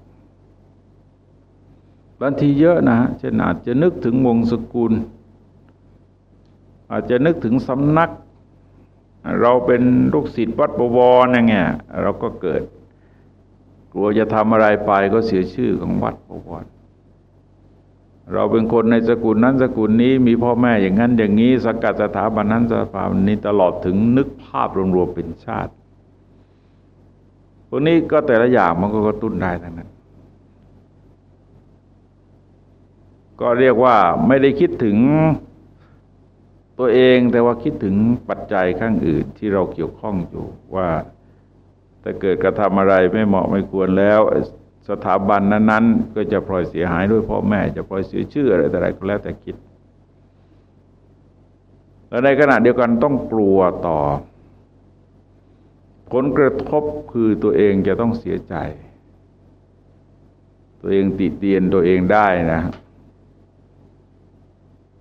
บางทีเยอะนะเช่นอาจจะนึกถึงวงสกุล อาจจะนึกถึงสำนัก เราเป็นลูกศิษย์วัดปวรนะเงี้ยเราก็เกิด กลัวจะทำอะไรไปก็เสียชื่อของวัดปวรเราเป็นคนในสกุลนั้นสกุลนี้มีพ่อแม่อย่างนั้นอย่างนี้สกัดสถาบันนั้นสถาบันนี้ตลอดถึงนึกภาพรวมๆเป็นชาติพวกนี้ก็แต่ละอย่างมันก็กระตุ้นได้ทั้งนั้น ก็เรียกว่าไม่ได้คิดถึง ตัวเองแต่ว่าคิดถึงปัจจัยข้างอื่นที่เราเกี่ยวข้องอยู่ว่าถ้าเกิดกระทำอะไรไม่เหมาะไม่ควรแล้ว สถาบันนั้นๆ ก็จะพลอยเสียหายด้วยพ่อแม่ จะพลอยเสียชื่ออะไรแต่ไรก็แล้วแต่คิดและในขณะเดียวกันต้องกลัวต่อ ผลกระทบคือตัวเองจะต้องเสียใจ ตัวเองติเตียนตัวเองได้นะ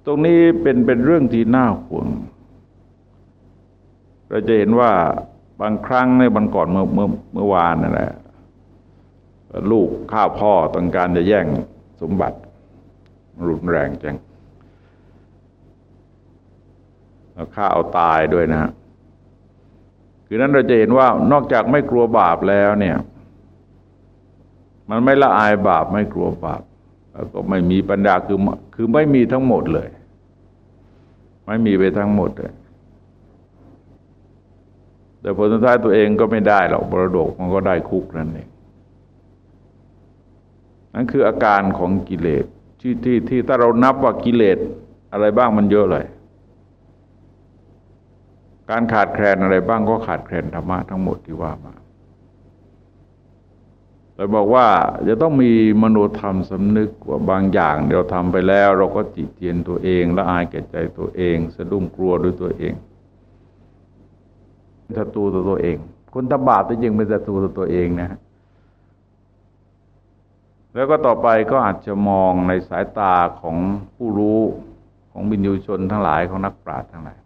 ตรงนี้เป็นเป็นเรื่องที่น่าห่วง เราจะเห็นว่าบางครั้งในบันก่อนเมื่อเมื่อเมื่อวานนั่นแหละลูกข้าพ่อต้องการจะแย่งสมบัติ รุนแรงจังแล้วฆ่าเอาตายด้วยนะคือนั้นเราจะเห็นว่านอกจากไม่กลัวบาปแล้วเนี่ย มันไม่ละอายบาปไม่กลัวบาป แล้วก็ไม่มีปัญญาคือคือไม่มีทั้งหมดเลย ไม่มีไปทั้งหมดเลยแต่ผลสุดท้ายตัวเองก็ไม่ได้หรอกบรดกมันก็ได้คุกนั่นเองนั่นคืออาการของกิเลสที่ที่ที่ถ้าเรานับว่ากิเลสอะไรบ้างมันเยอะเลย การขาดแคลนอะไรบ้างก็ขาดแคลนธรรมะทั้งหมดที่ว่ามา แต่บอกว่าจะต้องมีมโนธรรมสำนึกว่าบางอย่างเราทำไปแล้ว เราก็จิตเตียนตัวเองละอายแก่ใจตัวเอง สะดุ้งกลัวด้วยตัวเองศัตรูตัวตัวเอง คนทำบาปแต่ยังเป็นศัตรูตัวตัวเองนะแล้วก็ต่อไปก็อาจจะมองในสายตาของผู้รู้ของบินยูชนทั้งหลายของนักปราชญ์ทั้งหลาย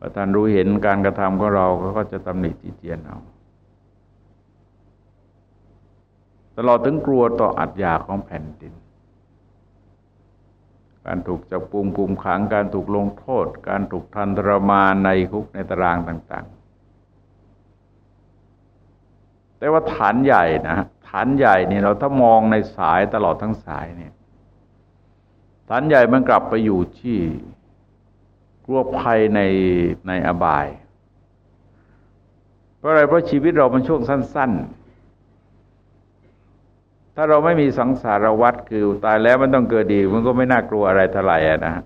ประธานรู้เห็นการกระทำของเราก็จะตำหนิติเตียนเอา ตลอดถึงกลัวต่ออัตยาของแผ่นดิน การถูกจับปุมกุมขังการถูกลงโทษ การถูกทันตรมานในคุกในตารางต่าง ๆ แต่ว่าฐานใหญ่นะฐานใหญ่เนี่ยเราถ้ามองในสายตลอดทั้งสายเนี่ยฐานใหญ่มันกลับไปอยู่ที่กลัวภัยในในอบาย เพราะอะไรเพราะชีวิตเรามันช่วงสั้น ๆ ถ้าเราไม่มีสังสารวัตรคือตายแล้วมันต้องเกิดดีมันก็ไม่น่ากลัวอะไรเท่าไหร่นะฮะ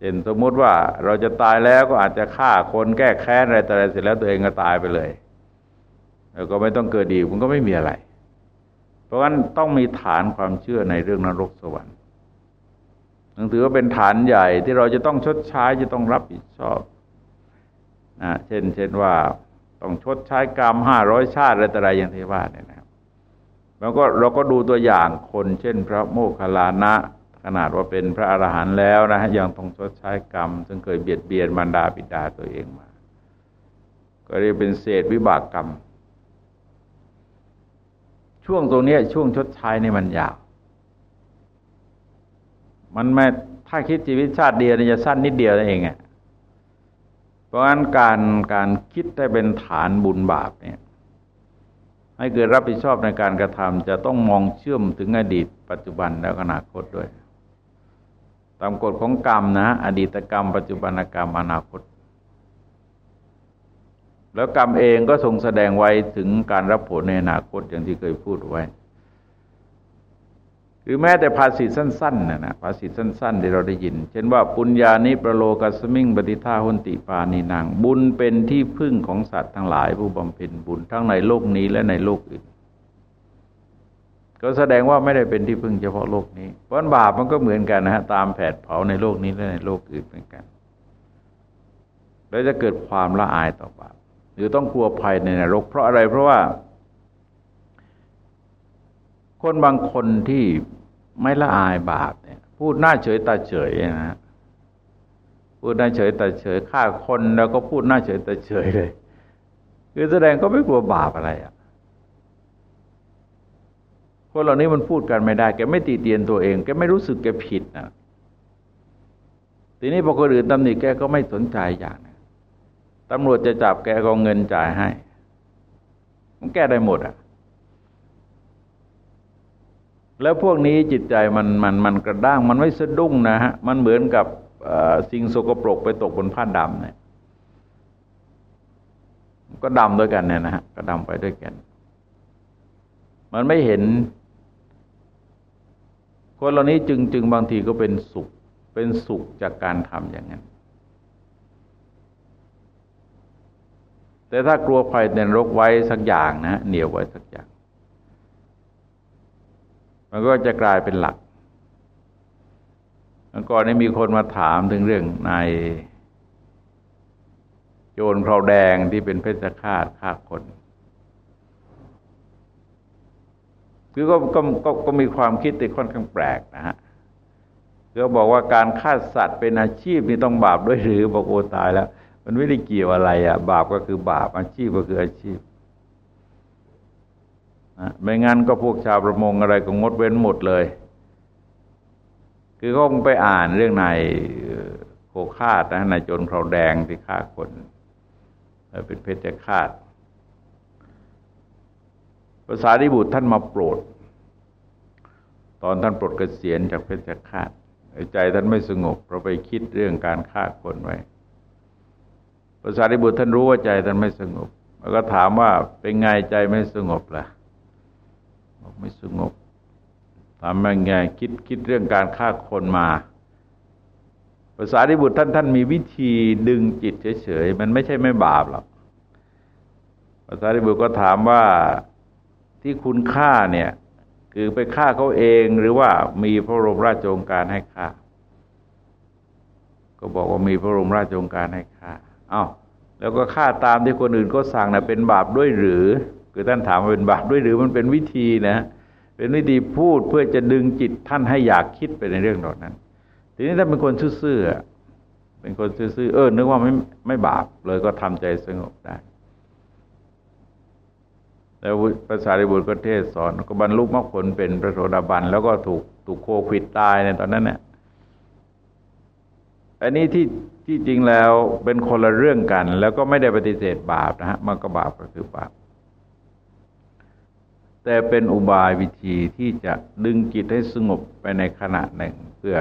เห็นสมมติว่าเราจะตายแล้วก็อาจจะฆ่าคนแก้แค้นอะไรแต่อะไรเสร็จแล้วตัวเองก็ตายไปเลยแล้วก็ไม่ต้องเกิดดีมันก็ไม่มีอะไร เพราะฉะนั้นต้องมีฐานความเชื่อในเรื่องนรกสวรรค์นังถือว่าเป็นฐานใหญ่ที่เราจะต้องชดใช้จะต้องรับผิดชอบนะเช่น เช่นว่าต้องชดใช้กรรมห้าร้อยชาติอะไรต่ออะไรอย่างที่ว่าเนี่ยนะ แล้วก็เราก็ดูตัวอย่างคนเช่นพระโมคคัลลานะ ขนาดว่าเป็นพระอรหันต์แล้วนะยังต้องชดใช้กรรม ซึ่งเคยเบียดเบียนบรรดาบิดาตัวเองมา ก็เรียกเป็นเศษวิบากกรรม ช่วงตรงนี้ช่วงชดใช้นี่มันยาว มันไม่ถ้าคิดชีวิตชาติเดียวนี่จะสั้นนิดเดียวนั่นเองอะเพราะฉะนั้นการการคิดให้เป็นฐานบุญบาปเนี่ย ให้เกิดรับผิดชอบในการกระทำจะต้องมองเชื่อมถึงอดีต ปัจจุบันและอนาคตด้วย ตามกฎของกรรมนะ อดีตกรรม ปัจจุบันกรรมอนาคต แล้วกรรมเองก็ทรงแสดงไว้ถึงการรับผลในอนาคตอย่างที่เคยพูดไว้ รือแม้แต่ภาษิตสั้นๆนะนะภาษิตสั้นๆที่เราได้ยิน เช่นว่าปุญญานิประโลกัสมิงปฏิท่าหุนติปานีนาง บุญเป็นที่พึ่งของสัตว์ทั้งหลายผู้บำเพ็ญบุญทั้งในโลกนี้และในโลกอื่น ก็แสดงว่าไม่ได้เป็นที่พึ่งเฉพาะโลกนี้เพราะบาปมันก็เหมือนกันนะฮะตามแผดเผาในโลกนี้และในโลกอื่นเหมือนกัน แล้วจะเกิดความละอายต่อบาปหรือต้องกลัวภัยในนรก เพราะอะไรเพราะว่า คนบางคนที่ ไม่ละอายบาปเนี่ยพูดหน้าเฉยตาเฉยนะพูดหน้าเฉยตาเฉยฆ่าคนแล้วก็พูดหน้าเฉยตาเฉยเลย คือแสดงก็ไม่กลัวบาปอะไรอะคนเหล่านี้มันพูดกันไม่ได้ แกไม่ตีเตียนตัวเอง แกไม่รู้สึกแกผิดนะทีนี้พอคนอื่นตำหนิแกก็ไม่สนใจอย่างตำรวจจะจับแกก็เงินจ่ายให้ มันแก้ได้หมดอะ แล้วพวกนี้จิตใจมันมันมันกระด้างมันไม่สะดุ้งนะฮะมันเหมือนกับสิ่งสกปรกไปตกบนผ้าดำเนี่ยก็ดำด้วยกันเนี่ยนะฮะก็ดำไปด้วยกัน มันไม่เห็น คนเหล่านี้จึงจึงบางทีก็เป็นสุข เป็นสุขจากการทำอย่างนั้น แต่ถ้ากลัวไฟในรกไว้สักอย่างนะเหนียวไว้สักอย่าง มันก็จะกลายเป็นหลักเมื่อก่อนนี้มีคนมาถามถึงเรื่องนายโจรคราวแดงที่เป็นเพชฌฆาตฆ่าคนคือก็ก็ก็ก็มีความคิดที่ค่อนข้างแปลกนะฮะก็บอกว่าการฆ่าสัตว์เป็นอาชีพนี่ต้องบาปด้วยหรือบอกโอตายแล้ว มันไม่ได้เกี่ยวอะไรอะ บาปก็คือบาปอาชีพก็คืออาชีพ นะไม่งั้นก็พวกชาวประมงอะไรก็งดเว้นหมดเลย คือเขาไปอ่านเรื่องนายโคฆาตนะนายโจรคราวแดงที่ฆ่าคนเป็นเพชฌฆาตภาษาดิบุตรท่านมาโปรด ตอนท่านปลดเกษียณจากเพชฌฆาตใจท่านไม่สงบเพราะไปคิดเรื่องการฆ่าคนไว้พระสารีบุตรท่านรู้ว่าใจท่านไม่สงบ แล้วก็ถามว่าเป็นไงใจไม่สงบล่ะ ไม่สงบถามว่าไงคิดคิดเรื่องการฆ่าคนมาภาษาริบุตรท่านท่านมีวิธีดึงจิตเฉยๆ มันไม่ใช่ไม่บาปหรอกภาษาริบุตรก็ถามว่าที่คุณฆ่าเนี่ย คือไปฆ่าเขาเองหรือว่ามีพระบรมราชโองการให้ฆ่า ก็บอกว่ามีพระบรมราชโองการให้ฆ่าเอา้าแล้วก็ฆ่าตามที่คนอื่นก็สั่งนะเป็นบาปด้วยหรือ คือท่านถามว่าเป็นบาปด้วยหรือมันเป็นวิธีนะ เป็นวิธีพูดเพื่อจะดึงจิตท่านให้อยากคิดไปในเรื่องเหล่านั้น ทีนี้ท่าเป็นคนซื่อๆเป็นคนซื่อๆเออนึกว่าไม่ไม่บาปเลยก็ทำใจสงบได้แล้วภาษาริบุตรก็เทศสอนก็บรรลุมรรคผลเป็นพระโสดาบัน แล้วก็ถูกถูกโควิดตายในตอนนั้นเนี่ยอันนี้ที่ที่จริงแล้วเป็นคนละเรื่องกัน แล้วก็ไม่ได้ปฏิเสธบาปนะฮะมันก็บาปก็คือบาป แต่เป็นอุบายวิธีที่จะดึงจิตให้สงบไปในขณะหนึ่งเพื่อ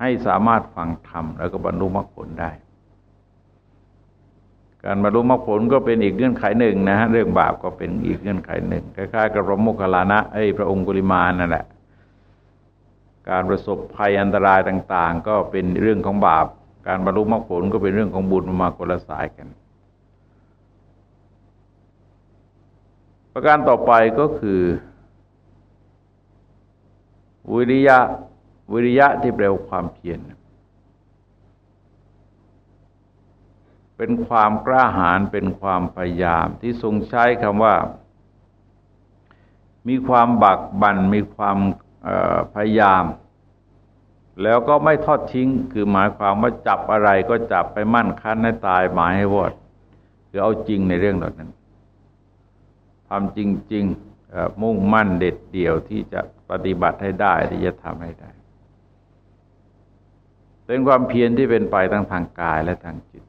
ให้สามารถฟังธรรมแล้วก็บรรลุมรรคผลได้ การบรรลุมรรคผลก็เป็นอีกเงื่อนไขหนึ่งนะฮะเรื่องบาปก็เป็นอีกเงื่อนไขหนึ่งคล้ายๆกับพระโมคคัลลานะไอ้พระองค์กุลิมานั่นแหละการประสบภัยอันตรายต่าง ๆ ก็เป็นเรื่องของบาป การบรรลุมรรคผลก็เป็นเรื่องของบุญมาคนละสายกัน ประการต่อไปก็คือ วิริยะวิริยะที่แปลว่าความเพียรเป็นความกล้าหาญเป็นความพยายามที่ทรงใช้คำว่า มีความบักบันมีความพยายาม แล้วก็ไม่ทอดทิ้ง คือหมายความว่าจับอะไรก็จับไปมั่นคั้นให้ตายหมายให้วอดคือเอาจริงในเรื่องเหล่านั้น ทำจริงๆมุ่งมั่นเด็ดเดี่ยวที่จะปฏิบัติให้ได้ที่จะทำให้ได้ เป็นความเพียรที่เป็นไปทั้งทางกายและทางจิต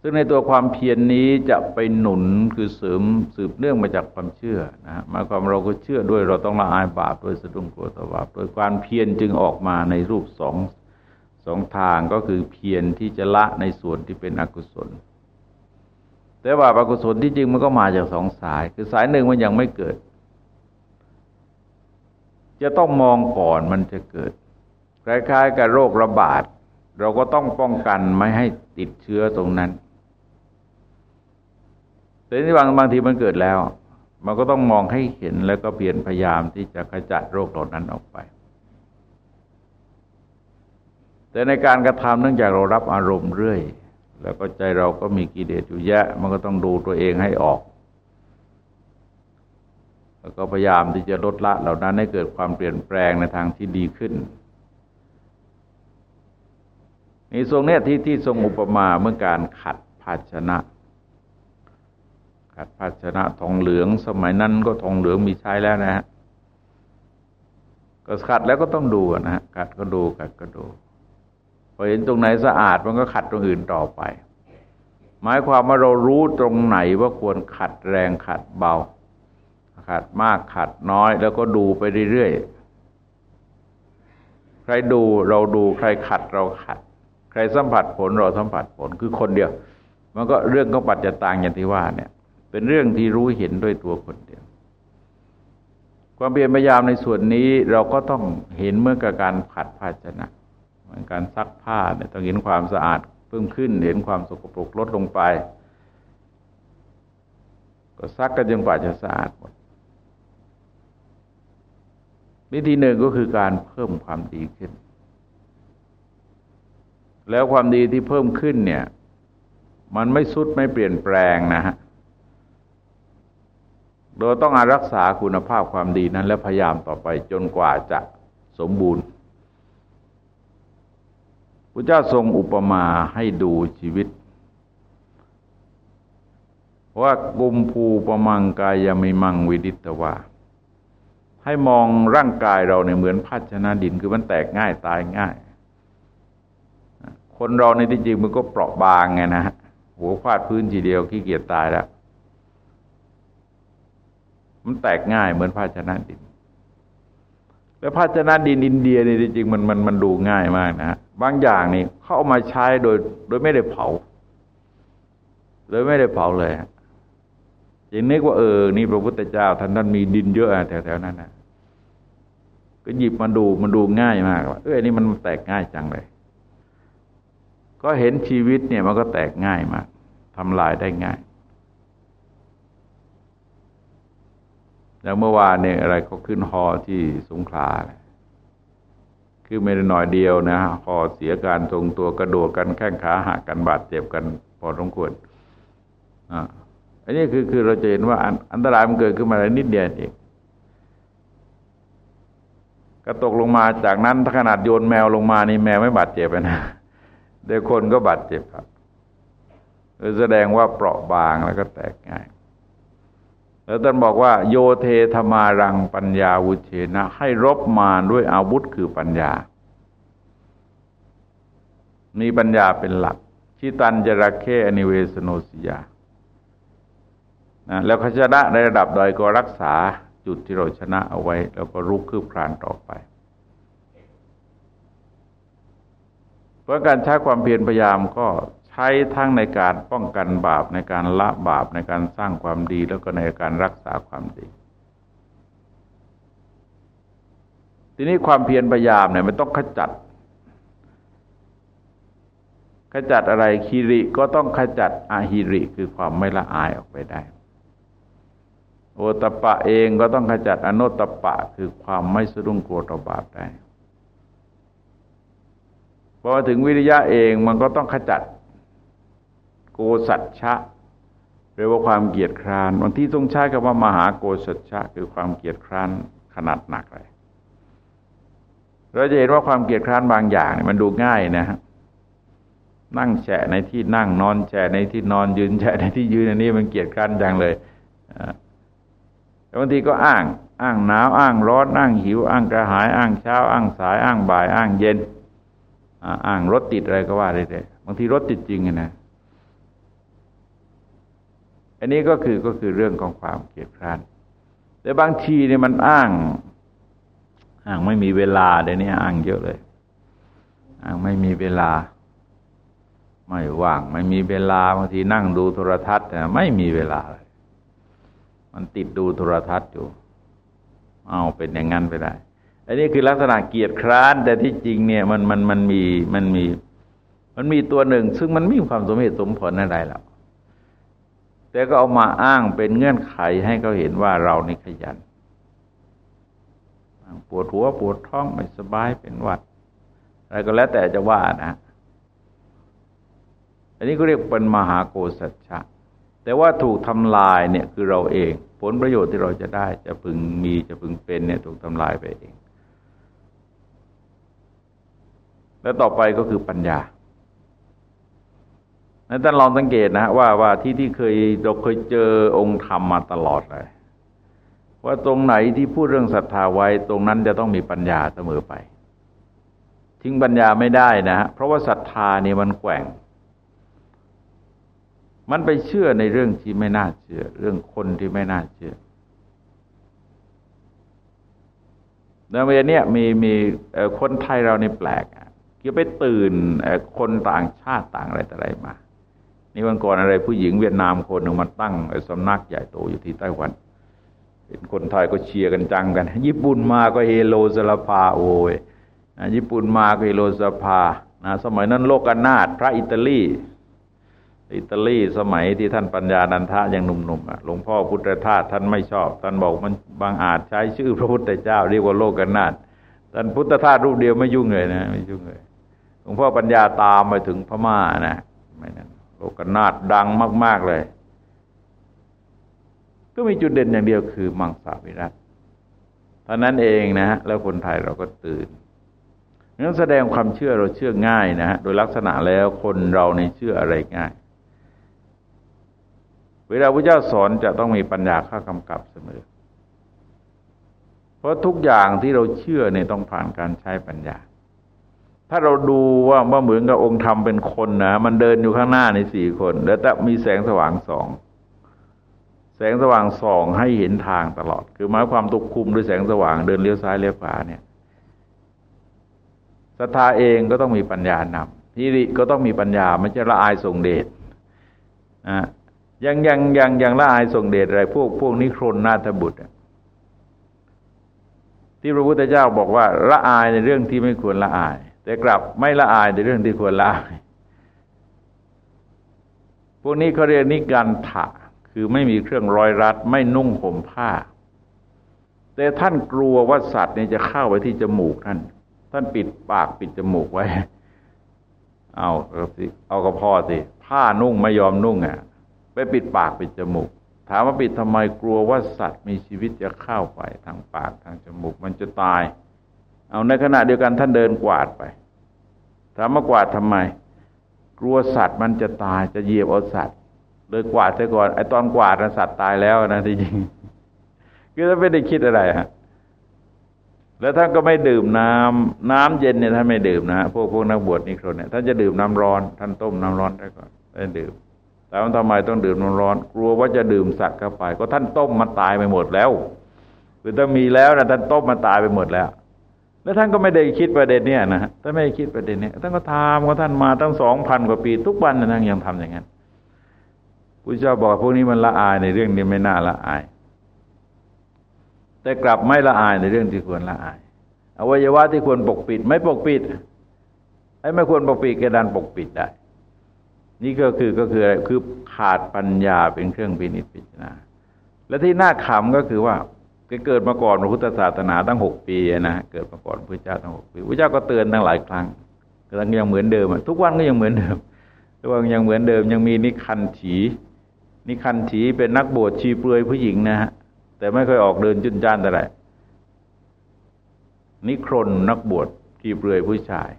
ซึ่งในตัวความเพียรนนี้จะไปหนุนคือเสริมสืบเนื่องมาจากความเชื่อนะหมายความเราก็เชื่อด้วยเราต้องละอายบาปด้วยสะดุ้งกลัวต่อบาปโดยความเพียรจึงออกมาในรูปสองสองทางก็คือเพียรที่จะละในส่วนที่เป็นอกุศล แต่ว่าอกุศลที่จริงมันก็มาจากสองสาย คือสายหนึ่งมันยังไม่เกิด จะต้องมองก่อนมันจะเกิด คล้ายๆ กับโรคระบาด เราก็ต้องป้องกันไม่ให้ติดเชื้อตรงนั้นแต่ที่บางบางทีมันเกิดแล้ว มันก็ต้องมองให้เห็นแล้วก็เพียรพยายามที่จะขจัดโรคเหล่านั้นออกไป แต่ในการกระทำเนื่องจากเรารับอารมณ์เรื่อย แล้วก็ใจเราก็มีกิเลสอยู่แยะ มันก็ต้องดูตัวเองให้ออก แล้วก็พยายามที่จะลดละเหล่านั้นให้เกิดความเปลี่ยนแปลงในทางที่ดีขึ้นในทรงเนี้ยที่ที่ทรงอุปมาเมื่อการขัดภาชนะ ขัดภาชนะทองเหลืองสมัยนั้นก็ทองเหลืองมีใช้แล้วนะฮะก็ขัดแล้วก็ต้องดูนะฮะขัดก็ดูขัดก็ดู พอเห็นตรงไหนสะอาดมันก็ขัดตรงอื่นต่อไป หมายความว่าเรารู้ตรงไหนว่าควรขัดแรงขัดเบา ขัดมากขัดน้อยแล้วก็ดูไปเรื่อยๆใครดูเราดูใครขัดเราขัด ใครสัมผัสผลเราสัมผัสผลคือคนเดียว มันก็เรื่องของปัจจตังอย่างที่ว่าเนี่ย เป็นเรื่องที่รู้เห็นด้วยตัวคนเดียวความเพียรพยายามในส่วนนี้เราก็ต้องเห็นเมื่อกับการผัดภาชนะ การซักผ้าเนี่ยต้องเห็นความสะอาดเพิ่มขึ้น เห็นความสกปรกลดลงไป ก็ซักกันจนกว่าจะสะอาดหมดวิธีหนึ่งก็คือการเพิ่มความดีขึ้น แล้วความดีที่เพิ่มขึ้นเนี่ย มันไม่สุดไม่เปลี่ยนแปลงนะฮะโดยต้องอารักษาคุณภาพความดีนั้น และพยายามต่อไปจนกว่าจะสมบูรณ์ พระเจ้าทรงอุปมาให้ดูชีวิต ว่ากุมภูประมังกายมิมังวิดิตวาให้มองร่างกายเราเนี่ยเหมือนภาชนะดินคือมันแตกง่ายตายง่าย คนเราในที่จริงมันก็เปราะบางไงนะหัวฟาดพื้นทีเดียวขี้เกียจตายแล้ว มันแตกง่ายเหมือนภาชนะดิน แล้วภาชนะดินอินเดียนี่จริงมันมันมันดูง่ายมากนะ บางอย่างนี่เขาเอามาใช้โดย โดยไม่ได้เผา โดยไม่ได้เผาเลยยังนึกว่าเออ นี่พระพุทธเจ้าท่านท่านมีดินเยอะแถวๆนั้นนะก็หยิบมาดูมันดูง่ายมากว่าเออนี่มันแตกง่ายจังเลย ก็เห็นชีวิตเนี่ยมันก็แตกง่ายมากทำลายได้ง่ายแล้วเมื่อวานเนี่ยอะไรก็ขึ้นฮอที่สงขลา คือไม่ได้หน่อยเดียวนะฮอเสียการทรงตัวกระโดดกันแข้งขาหักกันบาดเจ็บกันพอสมควรอ่าอันนี้คือคือเราจะเห็นว่าอันตรายมันเกิดขึ้นมาอะไรนิดเดียวเองก็ตกลงมาจากนั้นถ้าขนาดโยนแมวลงมานี่แมวไม่บาดเจ็บนะเดี๋ยวคนก็บาดเจ็บครับแสดงว่าเปราะบางแล้วก็แตกง่าย แล้วท่านบอกว่า โยเทธมารังปัญญาวุเชนะ ให้รบมาด้วยอาวุธคือปัญญา มีปัญญาเป็นหลัก ชิตันจระเข้อนิเวสโนสิยานะแล้วขชนะในระดับใดก็รักษาจุดที่เราชนะเอาไว้ แล้วก็รุกคืบคลานต่อไป เพราะการใช้ความเพียรพยายามก็ ใช้ทั้งในการป้องกันบาปในการละบาปในการสร้างความดีแล้วก็ในการรักษาความดี ทีนี้ความเพียรพยายามเนี่ยมันต้องขจัด ขจัดอะไรคีริก็ต้องขจัดอาหิริคือความไม่ละอายออกไปได้ โอตปะเองก็ต้องขจัดอนุตปะคือความไม่สะดุ้งกลัวต่อบาปได้พอถึงวิริยะเองมันก็ต้องขจัด โกสัจฉะเรียกว่าความเกียดคร้านบางที่ทรงใช้คำว่ามหาโกสัจฉะคือความเกียดคร้านขนาดหนักเลยเราจะเห็นว่าความเกียดคร้านบางอย่างมันดูง่ายนะฮะนั่งแฉะในที่นั่งนอนแฉะในที่นอนยืนแฉะในที่ยืนอันนี้มันเกียดคร้านจังเลยแต่บางทีก็อ้าง อ้างหนาวอ้างร้อนอ้างหิว อ้างกระหาย อ้างเช้า อ้างสาย อ้างบ่าย อ้างเย็นอ้างรถติดอะไรก็ว่าได้เลยบางทีรถติดจริงนะ อันนี้ก็คือก็คือเรื่องของความเกียดคร้านแต่บางทีเนี่ยมันอ้างอ้างไม่มีเวลาเดี๋ยวนี้อ้างเยอะเลย อ้างไม่มีเวลา ไม่ว่าง ไม่มีเวลาบางทีนั่งดูโทรทัศน์แต่ไม่มีเวลาเลยมันติดดูโทรทัศน์อยู่ เอาเป็นอย่างนั้นไปได้ อันนี้คือลักษณะเกียรติคร้าน แต่ที่จริงเนี่ยมันมันมันมีมันมี มันมีตัวหนึ่ง ซึ่งมันไม่มีความสมเหตุสมผลอะไรหรอก แต่ก็เอามาอ้างเป็นเงื่อนไขให้เขาเห็นว่าเรานี่ขยัน ปวดหัวปวดท้องไม่สบายเป็นหวัด อะไรก็แล้วแต่จะว่านะ อันนี้ก็เรียกเป็นมหาโกสัจฉะแต่ว่าถูกทำลายเนี่ยคือเราเอง ผลประโยชน์ที่เราจะได้จะพึงมีจะพึงเป็นเนี่ยถูกทำลายไปเอง แล้วต่อไปก็คือปัญญา นั้นท่านลองสังเกตนะฮะว่าว่าที่ที่เคยเราเคยเจอองค์ธรรมมาตลอดเลย ว่าตรงไหนที่พูดเรื่องศรัทธาไว้ตรงนั้นจะต้องมีปัญญาเสมอไป ทิ้งปัญญาไม่ได้นะฮะเพราะว่าศรัทธานี่มันแกว่ง มันไปเชื่อในเรื่องที่ไม่น่าเชื่อ เรื่องคนที่ไม่น่าเชื่อแล้วเวลาเนี้ยมีมีคนไทยเราในแปลกคือไปตื่นคนต่างชาติต่างอะไรต่อะไรมา นี่วันก่อนอะไรผู้หญิงเวียดนามคนหนึ่งมาตั้งสำนักใหญ่โตอยู่ที่ไต้หวันเห็นคนไทยก็เชียร์กันจังกัน ญี่ปุ่นมาก็เฮโลสลาพาโอ้ยญี่ปุ่นมาก็เฮโลสลาพานะสมัยนั้นโลกอนาถพระอิตาลี อิตาลีสมัยที่ท่านปัญญานันทะยังหนุ่มๆหลวงพ่อพุทธทาสท่านไม่ชอบ ท่านบอกมันบางอาจใช้ชื่อพระพุทธเจ้า เรียกว่าโลกนาถท่านพุทธทาสรูปเดียวไม่ยุ่งเลยนะไม่ยุ่งเลยหลวงพ่อปัญญาตามไปถึงพม่านะไม่นั้น โลกนาถดังมาก ๆ เลย ก็มีจุดเด่นอย่างเดียวคือมังสวิรัตเท่านั้นเองนะฮะแล้วคนไทยเราก็ตื่นนั้นแสดงความเชื่อเราเชื่อง่ายนะฮะโดยลักษณะแล้วคนเราในเชื่ออะไรง่าย เวลาพระเจ้าสอนจะต้องมีปัญญาข้ากำกับเสมอ เพราะทุกอย่างที่เราเชื่อเนี่ยต้องผ่านการใช้ปัญญา ถ้าเราดูว่าว่าเหมือนกับองค์ธรรมเป็นคนนะมันเดินอยู่ข้างหน้าในสี่คน แล้วแต่มีแสงสว่างสองแสงสว่างสองให้เห็นทางตลอด คือหมายความตุกคุมด้วยแสงสว่างเดินเลี้ยวซ้ายเลี้ยวขวาเนี่ยศรัทธาเองก็ต้องมีปัญญานำทิริก็ต้องมีปัญญาไม่ใช่ละอายทรงเดชนะยังยังยังยังละอายส่งเดชอะไรพวกพวกนิครนนาถบุตรที่พระพุทธเจ้าบอกว่าละอายในเรื่องที่ไม่ควรละอาย แต่กลับไม่ละอายในเรื่องที่ควรละอายพวกนี้เขาเรียกนิการถะคือไม่มีเครื่องร้อยรัด ไม่นุ่งห่มผ้า แต่ท่านกลัวว่าสัตว์นี่จะเข้าไปที่จมูกท่าน ท่านปิดปากปิดจมูกไว้ เอาเอากระพอสิผ้านุ่งไม่ยอมนุ่งอะ ไปปิดปากปิดจมูก ถามว่าปิดทำไมกลัวว่าสัตว์มีชีวิตจะเข้าไปทางปากทางจมูก มันจะตาย เอาในขณะเดียวกันท่านเดินกวาดไปถามว่ากวาดทำไม กลัวสัตว์มันจะตายจะเหยียบเอาสัตว์เลยกวาดซะก่อนไอ้ตอนกวาดนะสัตว์ตายแล้วนะจริงคือท่านไม่ได้คิดอะไรฮะแล้วท่านก็ไม่ดื่มน้ำน้ำเย็นเนี่ยท่านไม่ดื่มนะพวกพวกนักบวชนี่คนเนี่ยท่านจะดื่มน้ำร้อน ท่านต้มน้ำร้อนได้ก่อนได้ดื่มแต่ว่าทำไมต้องดื่มน้ำร้อน กลัวว่าจะดื่มสัตว์เข้าไป ก็ท่านต้มมันตายไปหมดแล้ว คือถ้ามีแล้วนะท่านต้มมันตายไปหมดแล้ว แล้วท่านก็ไม่ได้คิดประเด็นเนี้ยนะท่านไม่ได้คิดประเด็นนี้ท่านก็ทำก็ท่านมาตั้งสองพันกว่าปี ทุกวันนะท่านยังทำอย่างนั้นพุทธเจ้าบอกพวกนี้มันละอายในเรื่องนี้ไม่น่าละอาย แต่กลับไม่ละอายในเรื่องที่ควรละอายอวัยวะที่ควรปกปิด ไม่ปกปิดไอ้ไม่ควรปกปิดแกดันปกปิดได้ นี่ก็คือก็คืออะไรคือขาดปัญญาเป็นเครื่องพินิจพิจารณาและที่น่าขำก็คือว่า เกิดมาก่อนพระพุทธศาสนาตั้งหกปีนะเกิดมาก่อนพระเจ้าตั้งหกปีพระเจ้าก็เตือนตั้งหลายครั้งก็ยังเหมือนเดิมทุกวันก็ยังเหมือนเดิมทุกวันยังเหมือนเดิม ยังมีนิคันถีนิคันถีเป็นนักบวชชีเปลือยผู้หญิงนะฮะแต่ไม่เคยออกเดินจุนจ้านแต่ไรนิครนนักบวชชีเปลือยผู้ชาย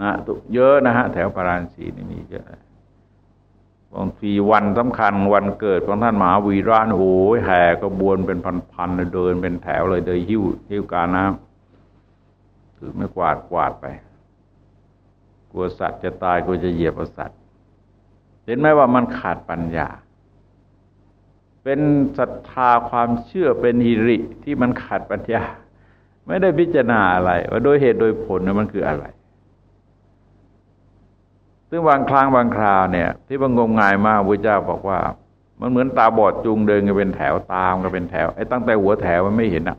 นะเยอะนะฮะแถวปาราณสีนี่มีเยอะ บางทีวันสำคัญวันเกิดของท่านมหาวีระโอ้ยแห่กระบวนเป็นพันๆเลยเดินเป็นแถวเลยเดินหิ้วหิ้วกาน้ำถือไม่กวาดกวาดไป กลัวสัตว์จะตายกลัวจะเหยียบสัตว์ เห็นไหมว่ามันขาดปัญญา เป็นศรัทธาความเชื่อเป็นหิริที่มันขาดปัญญา ไม่ได้พิจารณาอะไร ว่าโดยเหตุโดยผลมันคืออะไร ซึ่งบางครั้งบางคราวเนี่ย ที่บางงมงายมากพระเจ้าบอกว่า มันเหมือนตาบอดจูงเดินกันเป็นแถวตามกันเป็นแถวไอ้ตั้งแต่หัวแถวมันไม่เห็นอะ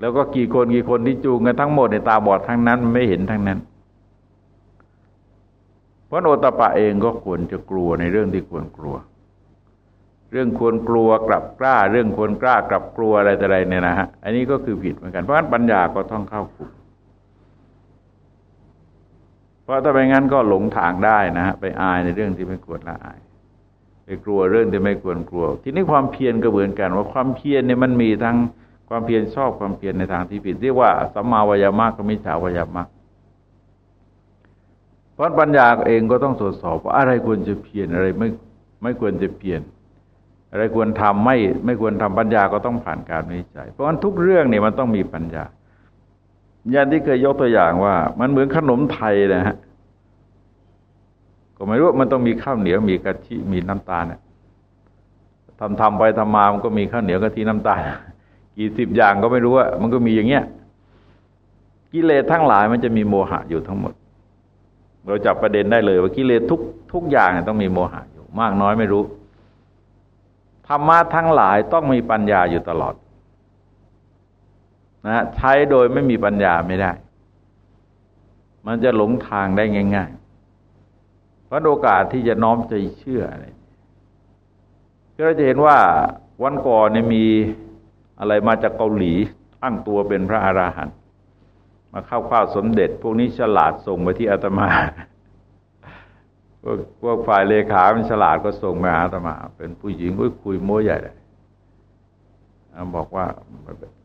แล้วก็กี่คนกี่คนที่จูงกันทั้งหมดในตาบอดทั้งนั้นมันไม่เห็นทั้งนั้นเพราะโอตปะเองก็ควรจะกลัวในเรื่องที่ควรกลัว เรื่องควรกลัวกลับกล้า เรื่องควรกล้ากลับกลัวอะไรแต่ไรเนี่ยนะฮะ อันนี้ก็คือผิดเหมือนกัน เพราะฉะนั้นปัญญาก็ต้องเข้าคุก ราะถ้าไม่งั้นก็หลงทางได้นะฮะไปอายในเรื่องที่ไม่ควรละอาย ไปกลัวเรื่องที่ไม่ควรกลัว ทีนี้ความเพียรก็เหมือนกัน ว่าความเพียรเนี่ยมันมีทั้งความเพียรชอบความเพียรในทางที่ผิด เรียกว่าสัมมาวายามะก็มิจฉาวายามะเพราะปัญญาเองก็ต้องตรวจสอบว่าอะไรควรจะเพียรอะไรไม่ไม่ควรจะเพียรอะไรควรทำไม่ไม่ควรทำปัญญาก็ต้องผ่านการวิจัย เพราะฉะนั้นทุกเรื่องเนี่ยมันต้องมีปัญญา ย่างที่เคยยกตัวอย่างว่า มันเหมือนขนมไทยนะฮะก็ไม่รู้มันต้องมีข้าวเหนียวมีกะทิมีน้ำตาลเนี่ยทำทำไปทำมามันก็มีข้าวเหนียวกะทิน้ำตาลกี่สิบอย่างก็ไม่รู้ว่ามันก็มีอย่างเงี้ยกิเลสทั้งหลายมันจะมีโมหะอยู่ทั้งหมด เราจับประเด็นได้เลย ว่ากิเลสทุกทุกอย่างต้องมีโมหะอยู่ มากน้อยไม่รู้ธรรมะทั้งหลายต้องมีปัญญาอยู่ตลอด นะใช้โดยไม่มีปัญญาไม่ได้ มันจะหลงทางได้ง่าย ๆ เพราะโอกาสที่จะน้อมใจเชื่ออะไรก็จะเห็นว่าวันก่อนเนี่ยมีอะไรมาจากเกาหลีตั้งตัวเป็นพระอาราหันต์มาเข้าข้าวสมเด็จ พวกนี้ฉลาดส่งไปที่อาตมาพวกฝ่ายเลขามันฉลาดก็ส่งมาอาตมา เป็นผู้หญิงก็คุยโม้ใหญ่เลย บอกว่า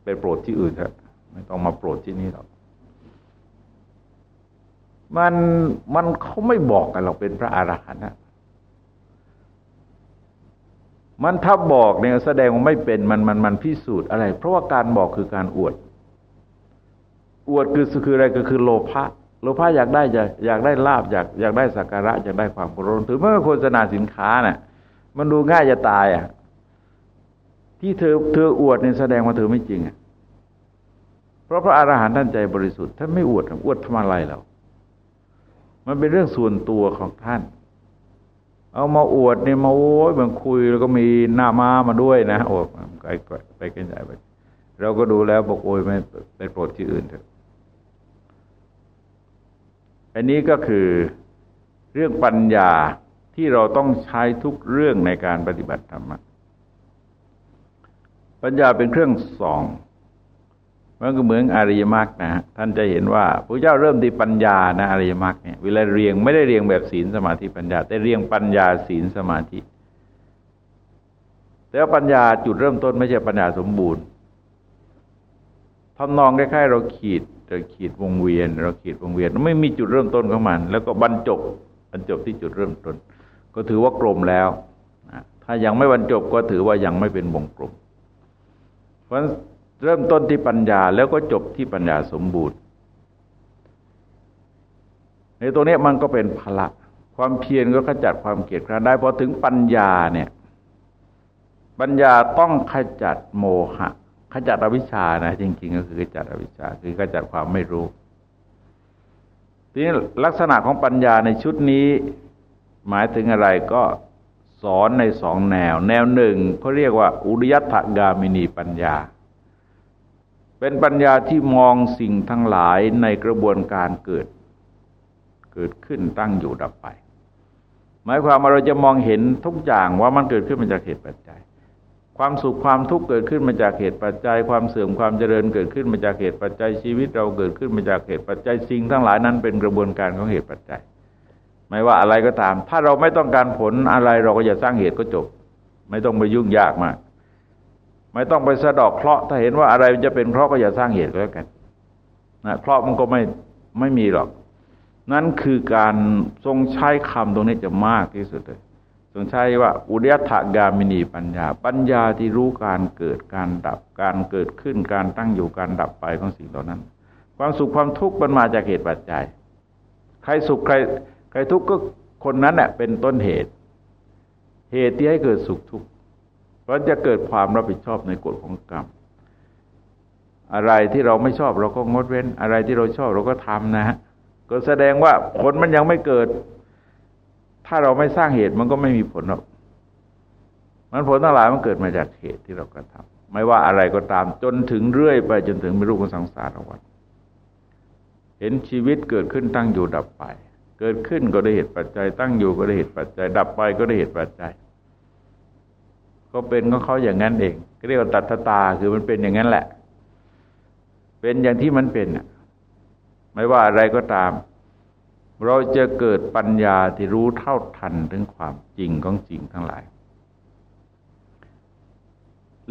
ไปโปรดที่อื่นเถอะไม่ต้องมาโปรดที่นี่หรอกมันมันเขาไม่บอกกันหรอกเป็นพระอรหันต์นะมันถ้าบอกเนี่ยแสดงว่าไม่เป็นมันมันมันพิสูจน์อะไร เพราะว่าการบอกคือการอวด อวดคือคืออะไรก็คือโลภะโลภะอยากได้จะอยากได้ลาบอยากอยากได้สักการะอยากได้ความเคารพถือเมื่อโฆษณาสินค้าเนะ่ยมันดูง่ายจะตายอะ ที่เธอเธออวดเนี่ยแสดงว่าเธอไม่จริงอะเพราะพระอรหันต์ท่านใจบริสุทธิ์ท่านไม่อวดอวดทำอะไรเรามันเป็นเรื่องส่วนตัวของท่าน เอามาอวดเนี่ยมาโอ้ยมันคุยแล้วก็มีหน้ามามาด้วยนะโอ้ไปไปกันใหญ่ไปเราก็ดูแล้วบอกโอ้ยไม่ไปโปรดที่อื่นเถอะอันนี้ก็คือเรื่องปัญญาที่เราต้องใช้ทุกเรื่องในการปฏิบัติธรรม ปัญญาเป็นเครื่องส่องมันก็เหมือนอริยมรรคนะท่านจะเห็นว่าพระเจ้าเริ่มที่ปัญญานะอริยมรรคเนี่ยเวลาเรียงไม่ได้เรียงแบบศีลสมาธิปัญญา แต่เรียงปัญญาศีลสมาธิ แต่ว่าปัญญาจุดเริ่มต้นไม่ใช่ปัญญาสมบูรณ์ทำนองคล้ายๆเราขีดเราขีดวงเวียน เราขีดวงเวียนไม่มีจุดเริ่มต้นของมัน แล้วก็บรรจบบรรจบที่จุดเริ่มต้น ก็ถือว่ากลมแล้วถ้ายังไม่บรรจบก็ถือว่ายังไม่เป็นวงกลม เพราะเริ่มต้นที่ปัญญาแล้วก็จบที่ปัญญาสมบูรณ์ ในตัวนี้มันก็เป็นพละ ความเพียรก็ขจัดความเกียดคร้านได้พอถึงปัญญาเนี่ยปัญญาต้องขจัดโมหะ ขจัดอวิชชานะ จริง ๆ ก็คือขจัดอวิชชา คือขจัดความไม่รู้ทีนี้ลักษณะของปัญญาในชุดนี้ หมายถึงอะไรก็ สอนในสองแนว แนวหนึ่งเขาเรียกว่า อุริยัตกามินีปัญญา เป็นปัญญาที่มองสิ่งทั้งหลายในกระบวนการเกิด เกิดขึ้นตั้งอยู่ดับไป หมายความว่าเราจะมองเห็นทุกอย่างว่ามันเกิดขึ้นมาจากเหตุปัจจัย ความสุขความทุกข์เกิดขึ้นมาจากเหตุปัจจัย ความเสื่อมความเจริญเกิดขึ้นมาจากเหตุปัจจัยชีวิต เราเกิดขึ้นมาจากเหตุปัจจัยสิ่งทั้งหลายนั้นเป็นกระบวนการของเหตุปัจจัย ไม่ว่าอะไรก็ตาม ถ้าเราไม่ต้องการผลอะไรเราก็อย่าสร้างเหตุก็จบ ไม่ต้องไปยุ่งยากมาก ไม่ต้องไปสะดอกเคราะห์ถ้าเห็นว่าอะไรจะเป็นเคราะห์ก็อย่าสร้างเหตุก็แล้วกันนะเคราะห์มันก็ไม่ไม่มีหรอก นั่นคือการทรงใช้คำตรงนี้จะมากที่สุดเลยทรงใช้ว่า อุเดถกามินีปัญญา ปัญญาที่รู้การเกิดการดับการเกิดขึ้นการตั้งอยู่การดับไปของสิ่งเหล่านั้น ความสุขความทุกข์มันมาจากเหตุปัจจัย ใครสุขใคร ใครทุกข์ก็คนนั้นเน่ยเป็นต้นเหตุ เหตุที่ให้เกิดสุขทุกข์เพราะจะเกิดความรับผิดชอบในกฎของกรรม อะไรที่เราไม่ชอบเราก็งดเว้น อะไรที่เราชอบเราก็ทำนะฮะก็แสดงว่าผลมันยังไม่เกิด ถ้าเราไม่สร้างเหตุมันก็ไม่มีผลหรอกมันผลทั้งหลายมันเกิดมาจากเหตุที่เรากระทำไม่ว่าอะไรก็ตามจนถึงเรื่อยไปจนถึงไม่รู้ของสังสารวัฏเห็นชีวิตเกิดขึ้นตั้งอยู่ดับไป เกิดขึ้นก็ได้เหตุปัจจัย ตั้งอยู่ก็ได้เหตุปัจจัย ดับไปก็ได้เหตุปัจจัย ก็เป็นของเขาอย่างนั้นเองเรียกว่าตัทตาคือมันเป็นอย่างนั้นแหละ เป็นอย่างที่มันเป็นไม่ว่าอะไรก็ตาม เราจะเกิดปัญญาที่รู้เท่าทันถึงความจริงของจริงทั้งหลาย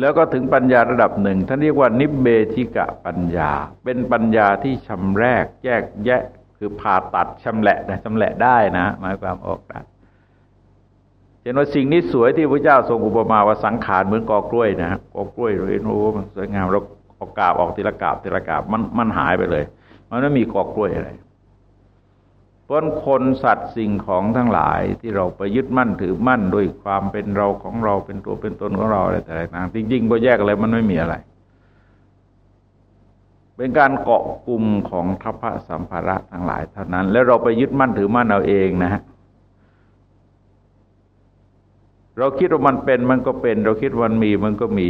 แล้วก็ถึงปัญญาระดับหนึ่งท่านเรียกว่านิเบธิกะปัญญา เป็นปัญญาที่ชำแรกแยกแยะ คือผ่าตัดชำแหละนะชำแหละได้นะหมายความออกตัดเห็นว่าสิ่งนี้สวยที่พระเจ้าทรงอุปมาว่าสังขารเหมือนกอกล้วยนะฮะกอกล้วยเราเห็นโอ้มันสวยงามเราออกกาบออกทีละกาบทีละกาบมันมันหายไปเลย มันไม่มีกอกล้วยอะไรเพราะคนสัตว์สิ่งของทั้งหลายที่เราไปยึดมั่นถือมั่นด้วยความเป็นเราของเราเป็นตัวเป็นตนของเราอะไรแต่ต่างจริงๆพอแยกอะไรมันไม่มีอะไร เป็นการเกาะกลุ่มของทัพพระสัมภาระทั้งหลายเท่านั้น แล้วเราไปยึดมั่นถือมั่นเอาเองนะฮะเราคิดว่ามันเป็นมันก็เป็น เราคิดว่ามันมีมันก็มี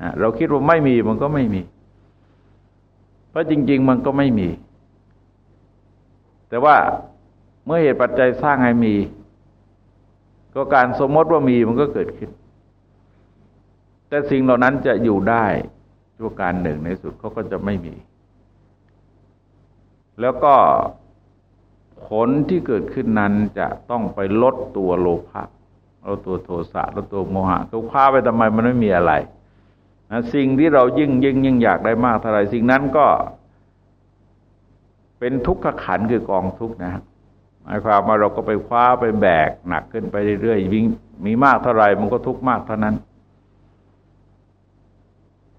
นะเราคิดว่าไม่มีมันก็ไม่มี เพราะจริง ๆ มันก็ไม่มี แต่ว่าเมื่อเหตุปัจจัยสร้างให้มี ก็การสมมติว่ามีมันก็เกิดขึ้น แต่สิ่งเหล่านั้นจะอยู่ได้ ชั่วการหนึ่งในสุดเขาก็จะไม่มี แล้วก็ผลที่เกิดขึ้นนั้นจะต้องไปลดตัวโลภะลดตัวโทสะลดตัวโมหะเขาคว้าไปทำไมมันไม่มีอะไรนะสิ่งที่เรายิ่งยิ่งยิ่งอยากได้มากเท่าไรสิ่งนั้นก็ เป็นทุกขขันคือกองทุกนะหมายความว่าเราก็ไปคว้าไปแบกหนักขึ้นไปเรื่อยๆวิ่งมีมากเท่าไรมันก็ทุกมากเท่านั้น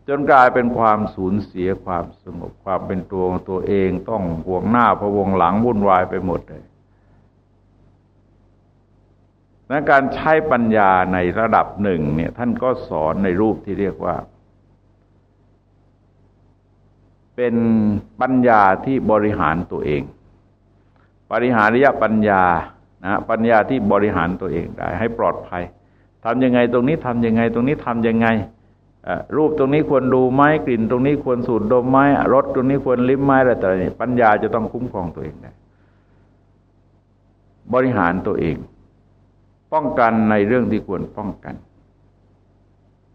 จนกลายเป็นความสูญเสียความสงบความเป็นตัวของตัวเองต้องห่วงหน้าพะวงหลังวุ่นวายไปหมดเลยนั้นการใช้ปัญญาในระดับหนึ่งเนี่ยท่านก็สอนในรูปที่เรียกว่า เป็นปัญญาที่บริหารตัวเอง บริหาริยปัญญานะปัญญาที่บริหารตัวเองได้ ให้ปลอดภัยทำยังไงตรงนี้ทำยังไง ตรงนี้ทำยังไง รูปตรงนี้ควรดูไหมกลิ่นตรงนี้ควรสูดดมไหมรสตรงนี้ควรลิ้มไหมอะไรแต่ละปัญญาจะต้องคุ้มครองตัวเองได้บริหารตัวเอง ป้องกันในเรื่องที่ควรป้องกัน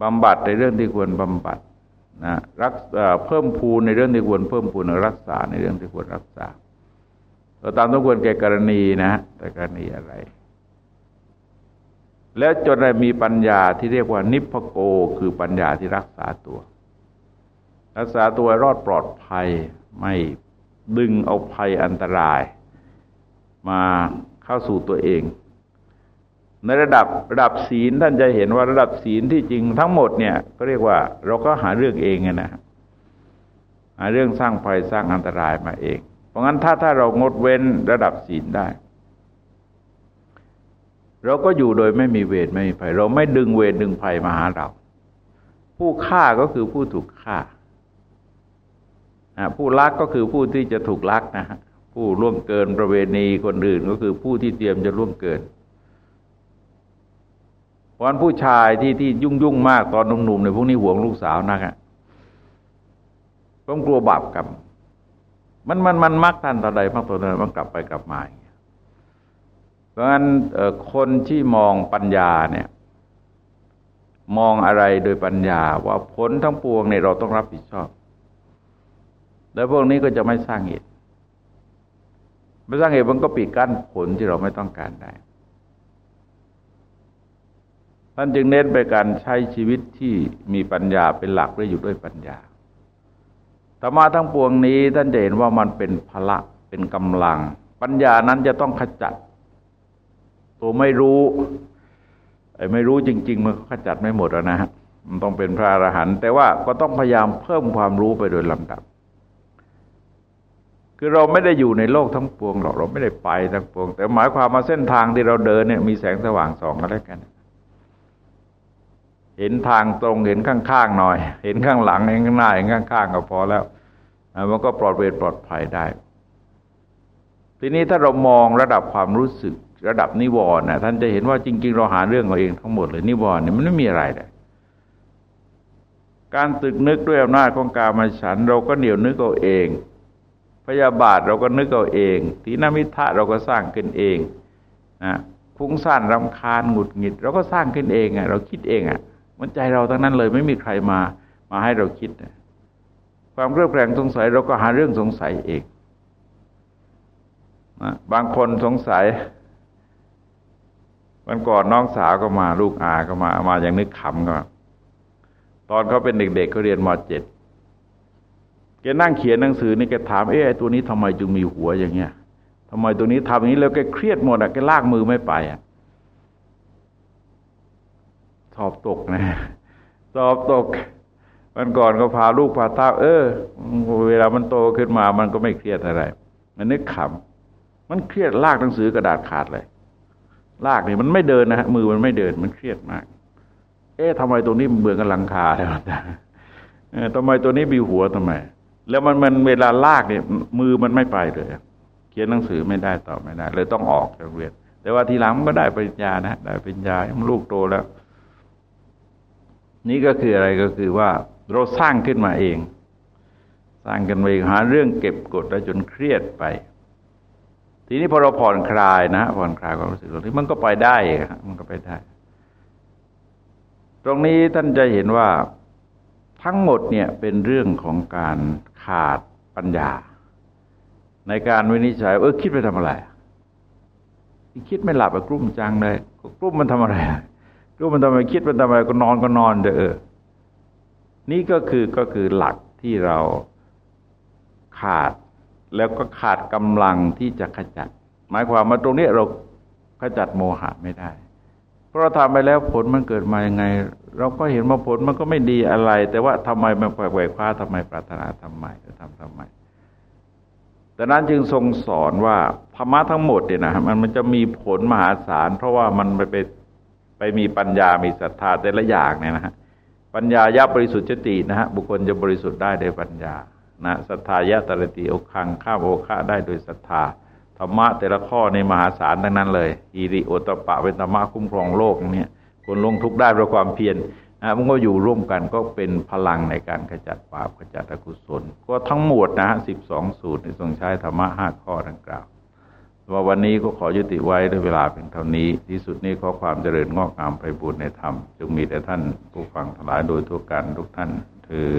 บำบัดในเรื่องที่ควรบำบัดนะรักเพิ่มพูนในเรื่องที่ควรเพิ่มพูนรักษาในเรื่องที่ควรรักษาตามต้องควรแก่กรณีนะแต่กรณีอะไร แล้วจนได้มีปัญญาที่เรียกว่านิพพโกคือปัญญาที่รักษาตัว รักษาตัวรอดปลอดภัยไม่ดึงเอาภัยอันตราย มาเข้าสู่ตัวเอง ในระดับระดับศีลท่านจะเห็นว่าระดับศีลที่จริงทั้งหมดเนี่ยก็เรียกว่าเราก็หาเรื่องเองนะหาเรื่องสร้างภัยสร้างอันตรายมาเอง เพราะงั้นถ้าถ้าเรางดเว้นระดับศีลได้ เราก็อยู่โดยไม่มีเวรไม่มีภัย เราไม่ดึงเวรดึงภัยมาหาเรา ผู้ฆ่าก็คือผู้ถูกฆ่าผู้ลักก็คือผู้ที่จะถูกลักนะฮะผู้ล่วงเกินประเวณีคนอื่นก็คือผู้ที่เตรียมจะล่วงเกินพราะผู้ชายที่ที่ยุ่งยุ่งมากตอนหนุ่มๆในพวกนี้ห่วงลูกสาวนักอะต้องกลัวบาปกรรมมันมันมันมักท่านตอนใดมักตัวนั้นมันกลับไปกลับมา ราะฉะนั้นคนที่มองปัญญาเนี่ย มองอะไรโดยปัญญาว่าผลทั้งปวงเนี่ยเราต้องรับผิดชอบ แล้วพวกนี้ก็จะไม่สร้างเหตุไม่สร้างเหตุมันก็ปิดกั้นผลที่เราไม่ต้องการได้ท่านจึงเน้นไปการใช้ชีวิตที่มีปัญญาเป็นหลักและอยู่ด้วยปัญญาธรรมะทั้งปวงนี้ท่านจะเห็นว่ามันเป็นพละเป็นกำลัง ปัญญานั้นจะต้องขจัด ตัวไม่รู้ไอ้ไม่รู้จริง ๆ มันขจัดไม่หมดนะฮะมันต้องเป็นพระอรหันต์แต่ว่าก็ต้องพยายามเพิ่มความรู้ไปโดยลำดับ คือเราไม่ได้อยู่ในโลกทั้งปวงหรอกเราไม่ได้ไปทั้งปวง แต่หมายความมาเส้นทางที่เราเดินเนี่ยมีแสงสว่างสองกันแล้วกัน เห็นทางตรงเห็นข้างๆหน่อย เห็นข้างหลังเห็นข้างหน้าเห็นข้างๆก็พอแล้วมันก็ปลอดเวรปลอดภัยได้ ทีนี้ถ้าเรามองระดับความรู้สึก ระดับนิวรณ์นะท่านจะเห็นว่าจริง ๆ เราหาเรื่องเราเองทั้งหมดเลยนิวรณ์เนี่ยมันไม่มีอะไรเลยการตึกนึกด้วยอำนาจของกามาฉัน เราก็เหนียวนึกเอาเอง พยาบาทเราก็นึกเอาเองทีนามิทะเราก็สร้างขึ้นเองนะฟุ้งซ่านรำคาญหงุดหงิด เราก็สร้างขึ้นเองอะเราคิดเองอะ มันใจเราทั้งนั้นเลยไม่มีใครมามาให้เราคิดความเครือบแคลงสงสัยเราก็หาเรื่องสงสัยเองนะบางคนสงสัย วันก่อนน้องสาวก็มาลูกอาก็มามาอย่างนึกขำก็ตอนเขาเป็นเด็กๆเขาเรียนมเจ็ดแกนั่งเขียนหนังสือนี่แกถามเอ๊ะตัวนี้ทำไมจึงมีหัวอย่างเงี้ยทำไมตัวนี้ทำอย่างนี้แล้วแกเครียดหมดอะแกลากมือไม่ไปอะอบตกนะสอบตกมันก่อนก็พาลูกพาเต้าเออ เวลามันโตขึ้นมามันก็ไม่เครียดอะไร มันนึกขำมันเครียดลากหนังสือกระดาษขาดเลย ลากนี่มันไม่เดินนะฮะมือมันไม่เดินมันเครียดมาก เอ๊ะทำไมตัวนี้เบื่อกันลังคาแล้วทำไมตัวนี้มีหัวทำไม แล้วมันมันเวลาลากเนี่ย มือมันไม่ไปเลยเขียนหนังสือไม่ได้ต่อไม่ได้ เลยต้องออกจากเรียนแต่ว่าทีหลังมันก็ได้ปริญญานะได้ปริญญามันลูกโตแล้ว นี่ก็คืออะไรก็คือว่าเราสร้างขึ้นมาเอง สร้างกันเองหาเรื่องเก็บกดแล้วจนเครียดไป ทีนี้พอเราผ่อนคลายนะผ่อนคลายความรู้สึกตรงนี้มันก็ไปได้มันก็ไปได้ ตรงนี้ท่านจะเห็นว่าทั้งหมดเนี่ยเป็นเรื่องของการขาดปัญญา ในการวินิจฉัยเออคิดไปทำอะไรคิดไม่หลับอะกลุ้มจังเลยกลุ้มมันทำอะไรกลุ้มมันทำไมคิดมันทำอะไรก็นอนก็นอนเด้อนี่ก็คือก็คือหลักที่เราขาด แล้วก็ขาดกำลังที่จะขจัด หมายความว่าตรงนี้เราขจัดโมหะไม่ได้ เพราะเราทำไปแล้วผลมันเกิดมาอยังไง เราก็เห็นว่าผลมันก็ไม่ดีอะไร แต่ว่าทำไมมันแหวกคว้าทำไมปรารถนาทำไมจะทำทำไมแต่นั้นจึงทรงสอนว่าธรรมะทั้งหมดเนี่ยนะมันมันจะมีผลมหาศาล เพราะว่ามันไปไปไปมีปัญญา มีศรัทธาแต่ละอย่างเนี่ยนะฮะปัญญายะบริสุทธิ์จิตนะฮะบุคคลจะบริสุทธิ์ได้โดยปัญญา นะศรัทธายะตรติโอคังข้าโอฆาได้โดยศรัทธาธรรมะแต่ละข้อในมหาศาลทั้งนั้นเลยอิริโอตปะเป็นธรรมะคุ้มครองโลกเนี่ยคนลงทุกได้เพราะความเพียรนะมันก็อยู่ร่วมกันก็เป็นพลังในการขจัดบาปขจัดอกุศล ก็ทั้งหมดนะฮะสิบสองสูตรในทรงใช้ธรรมะห้าข้อดังกล่าวว่าวันนี้ก็ขอยุติไว้ด้วยเวลาเพียงเท่านี้ ที่สุดนี้ขอความเจริญงอกงามไปบุญในธรรม จงมีแต่ท่านผู้ฟังทั้งหลายโดยทั่วกันทุกท่านเธอ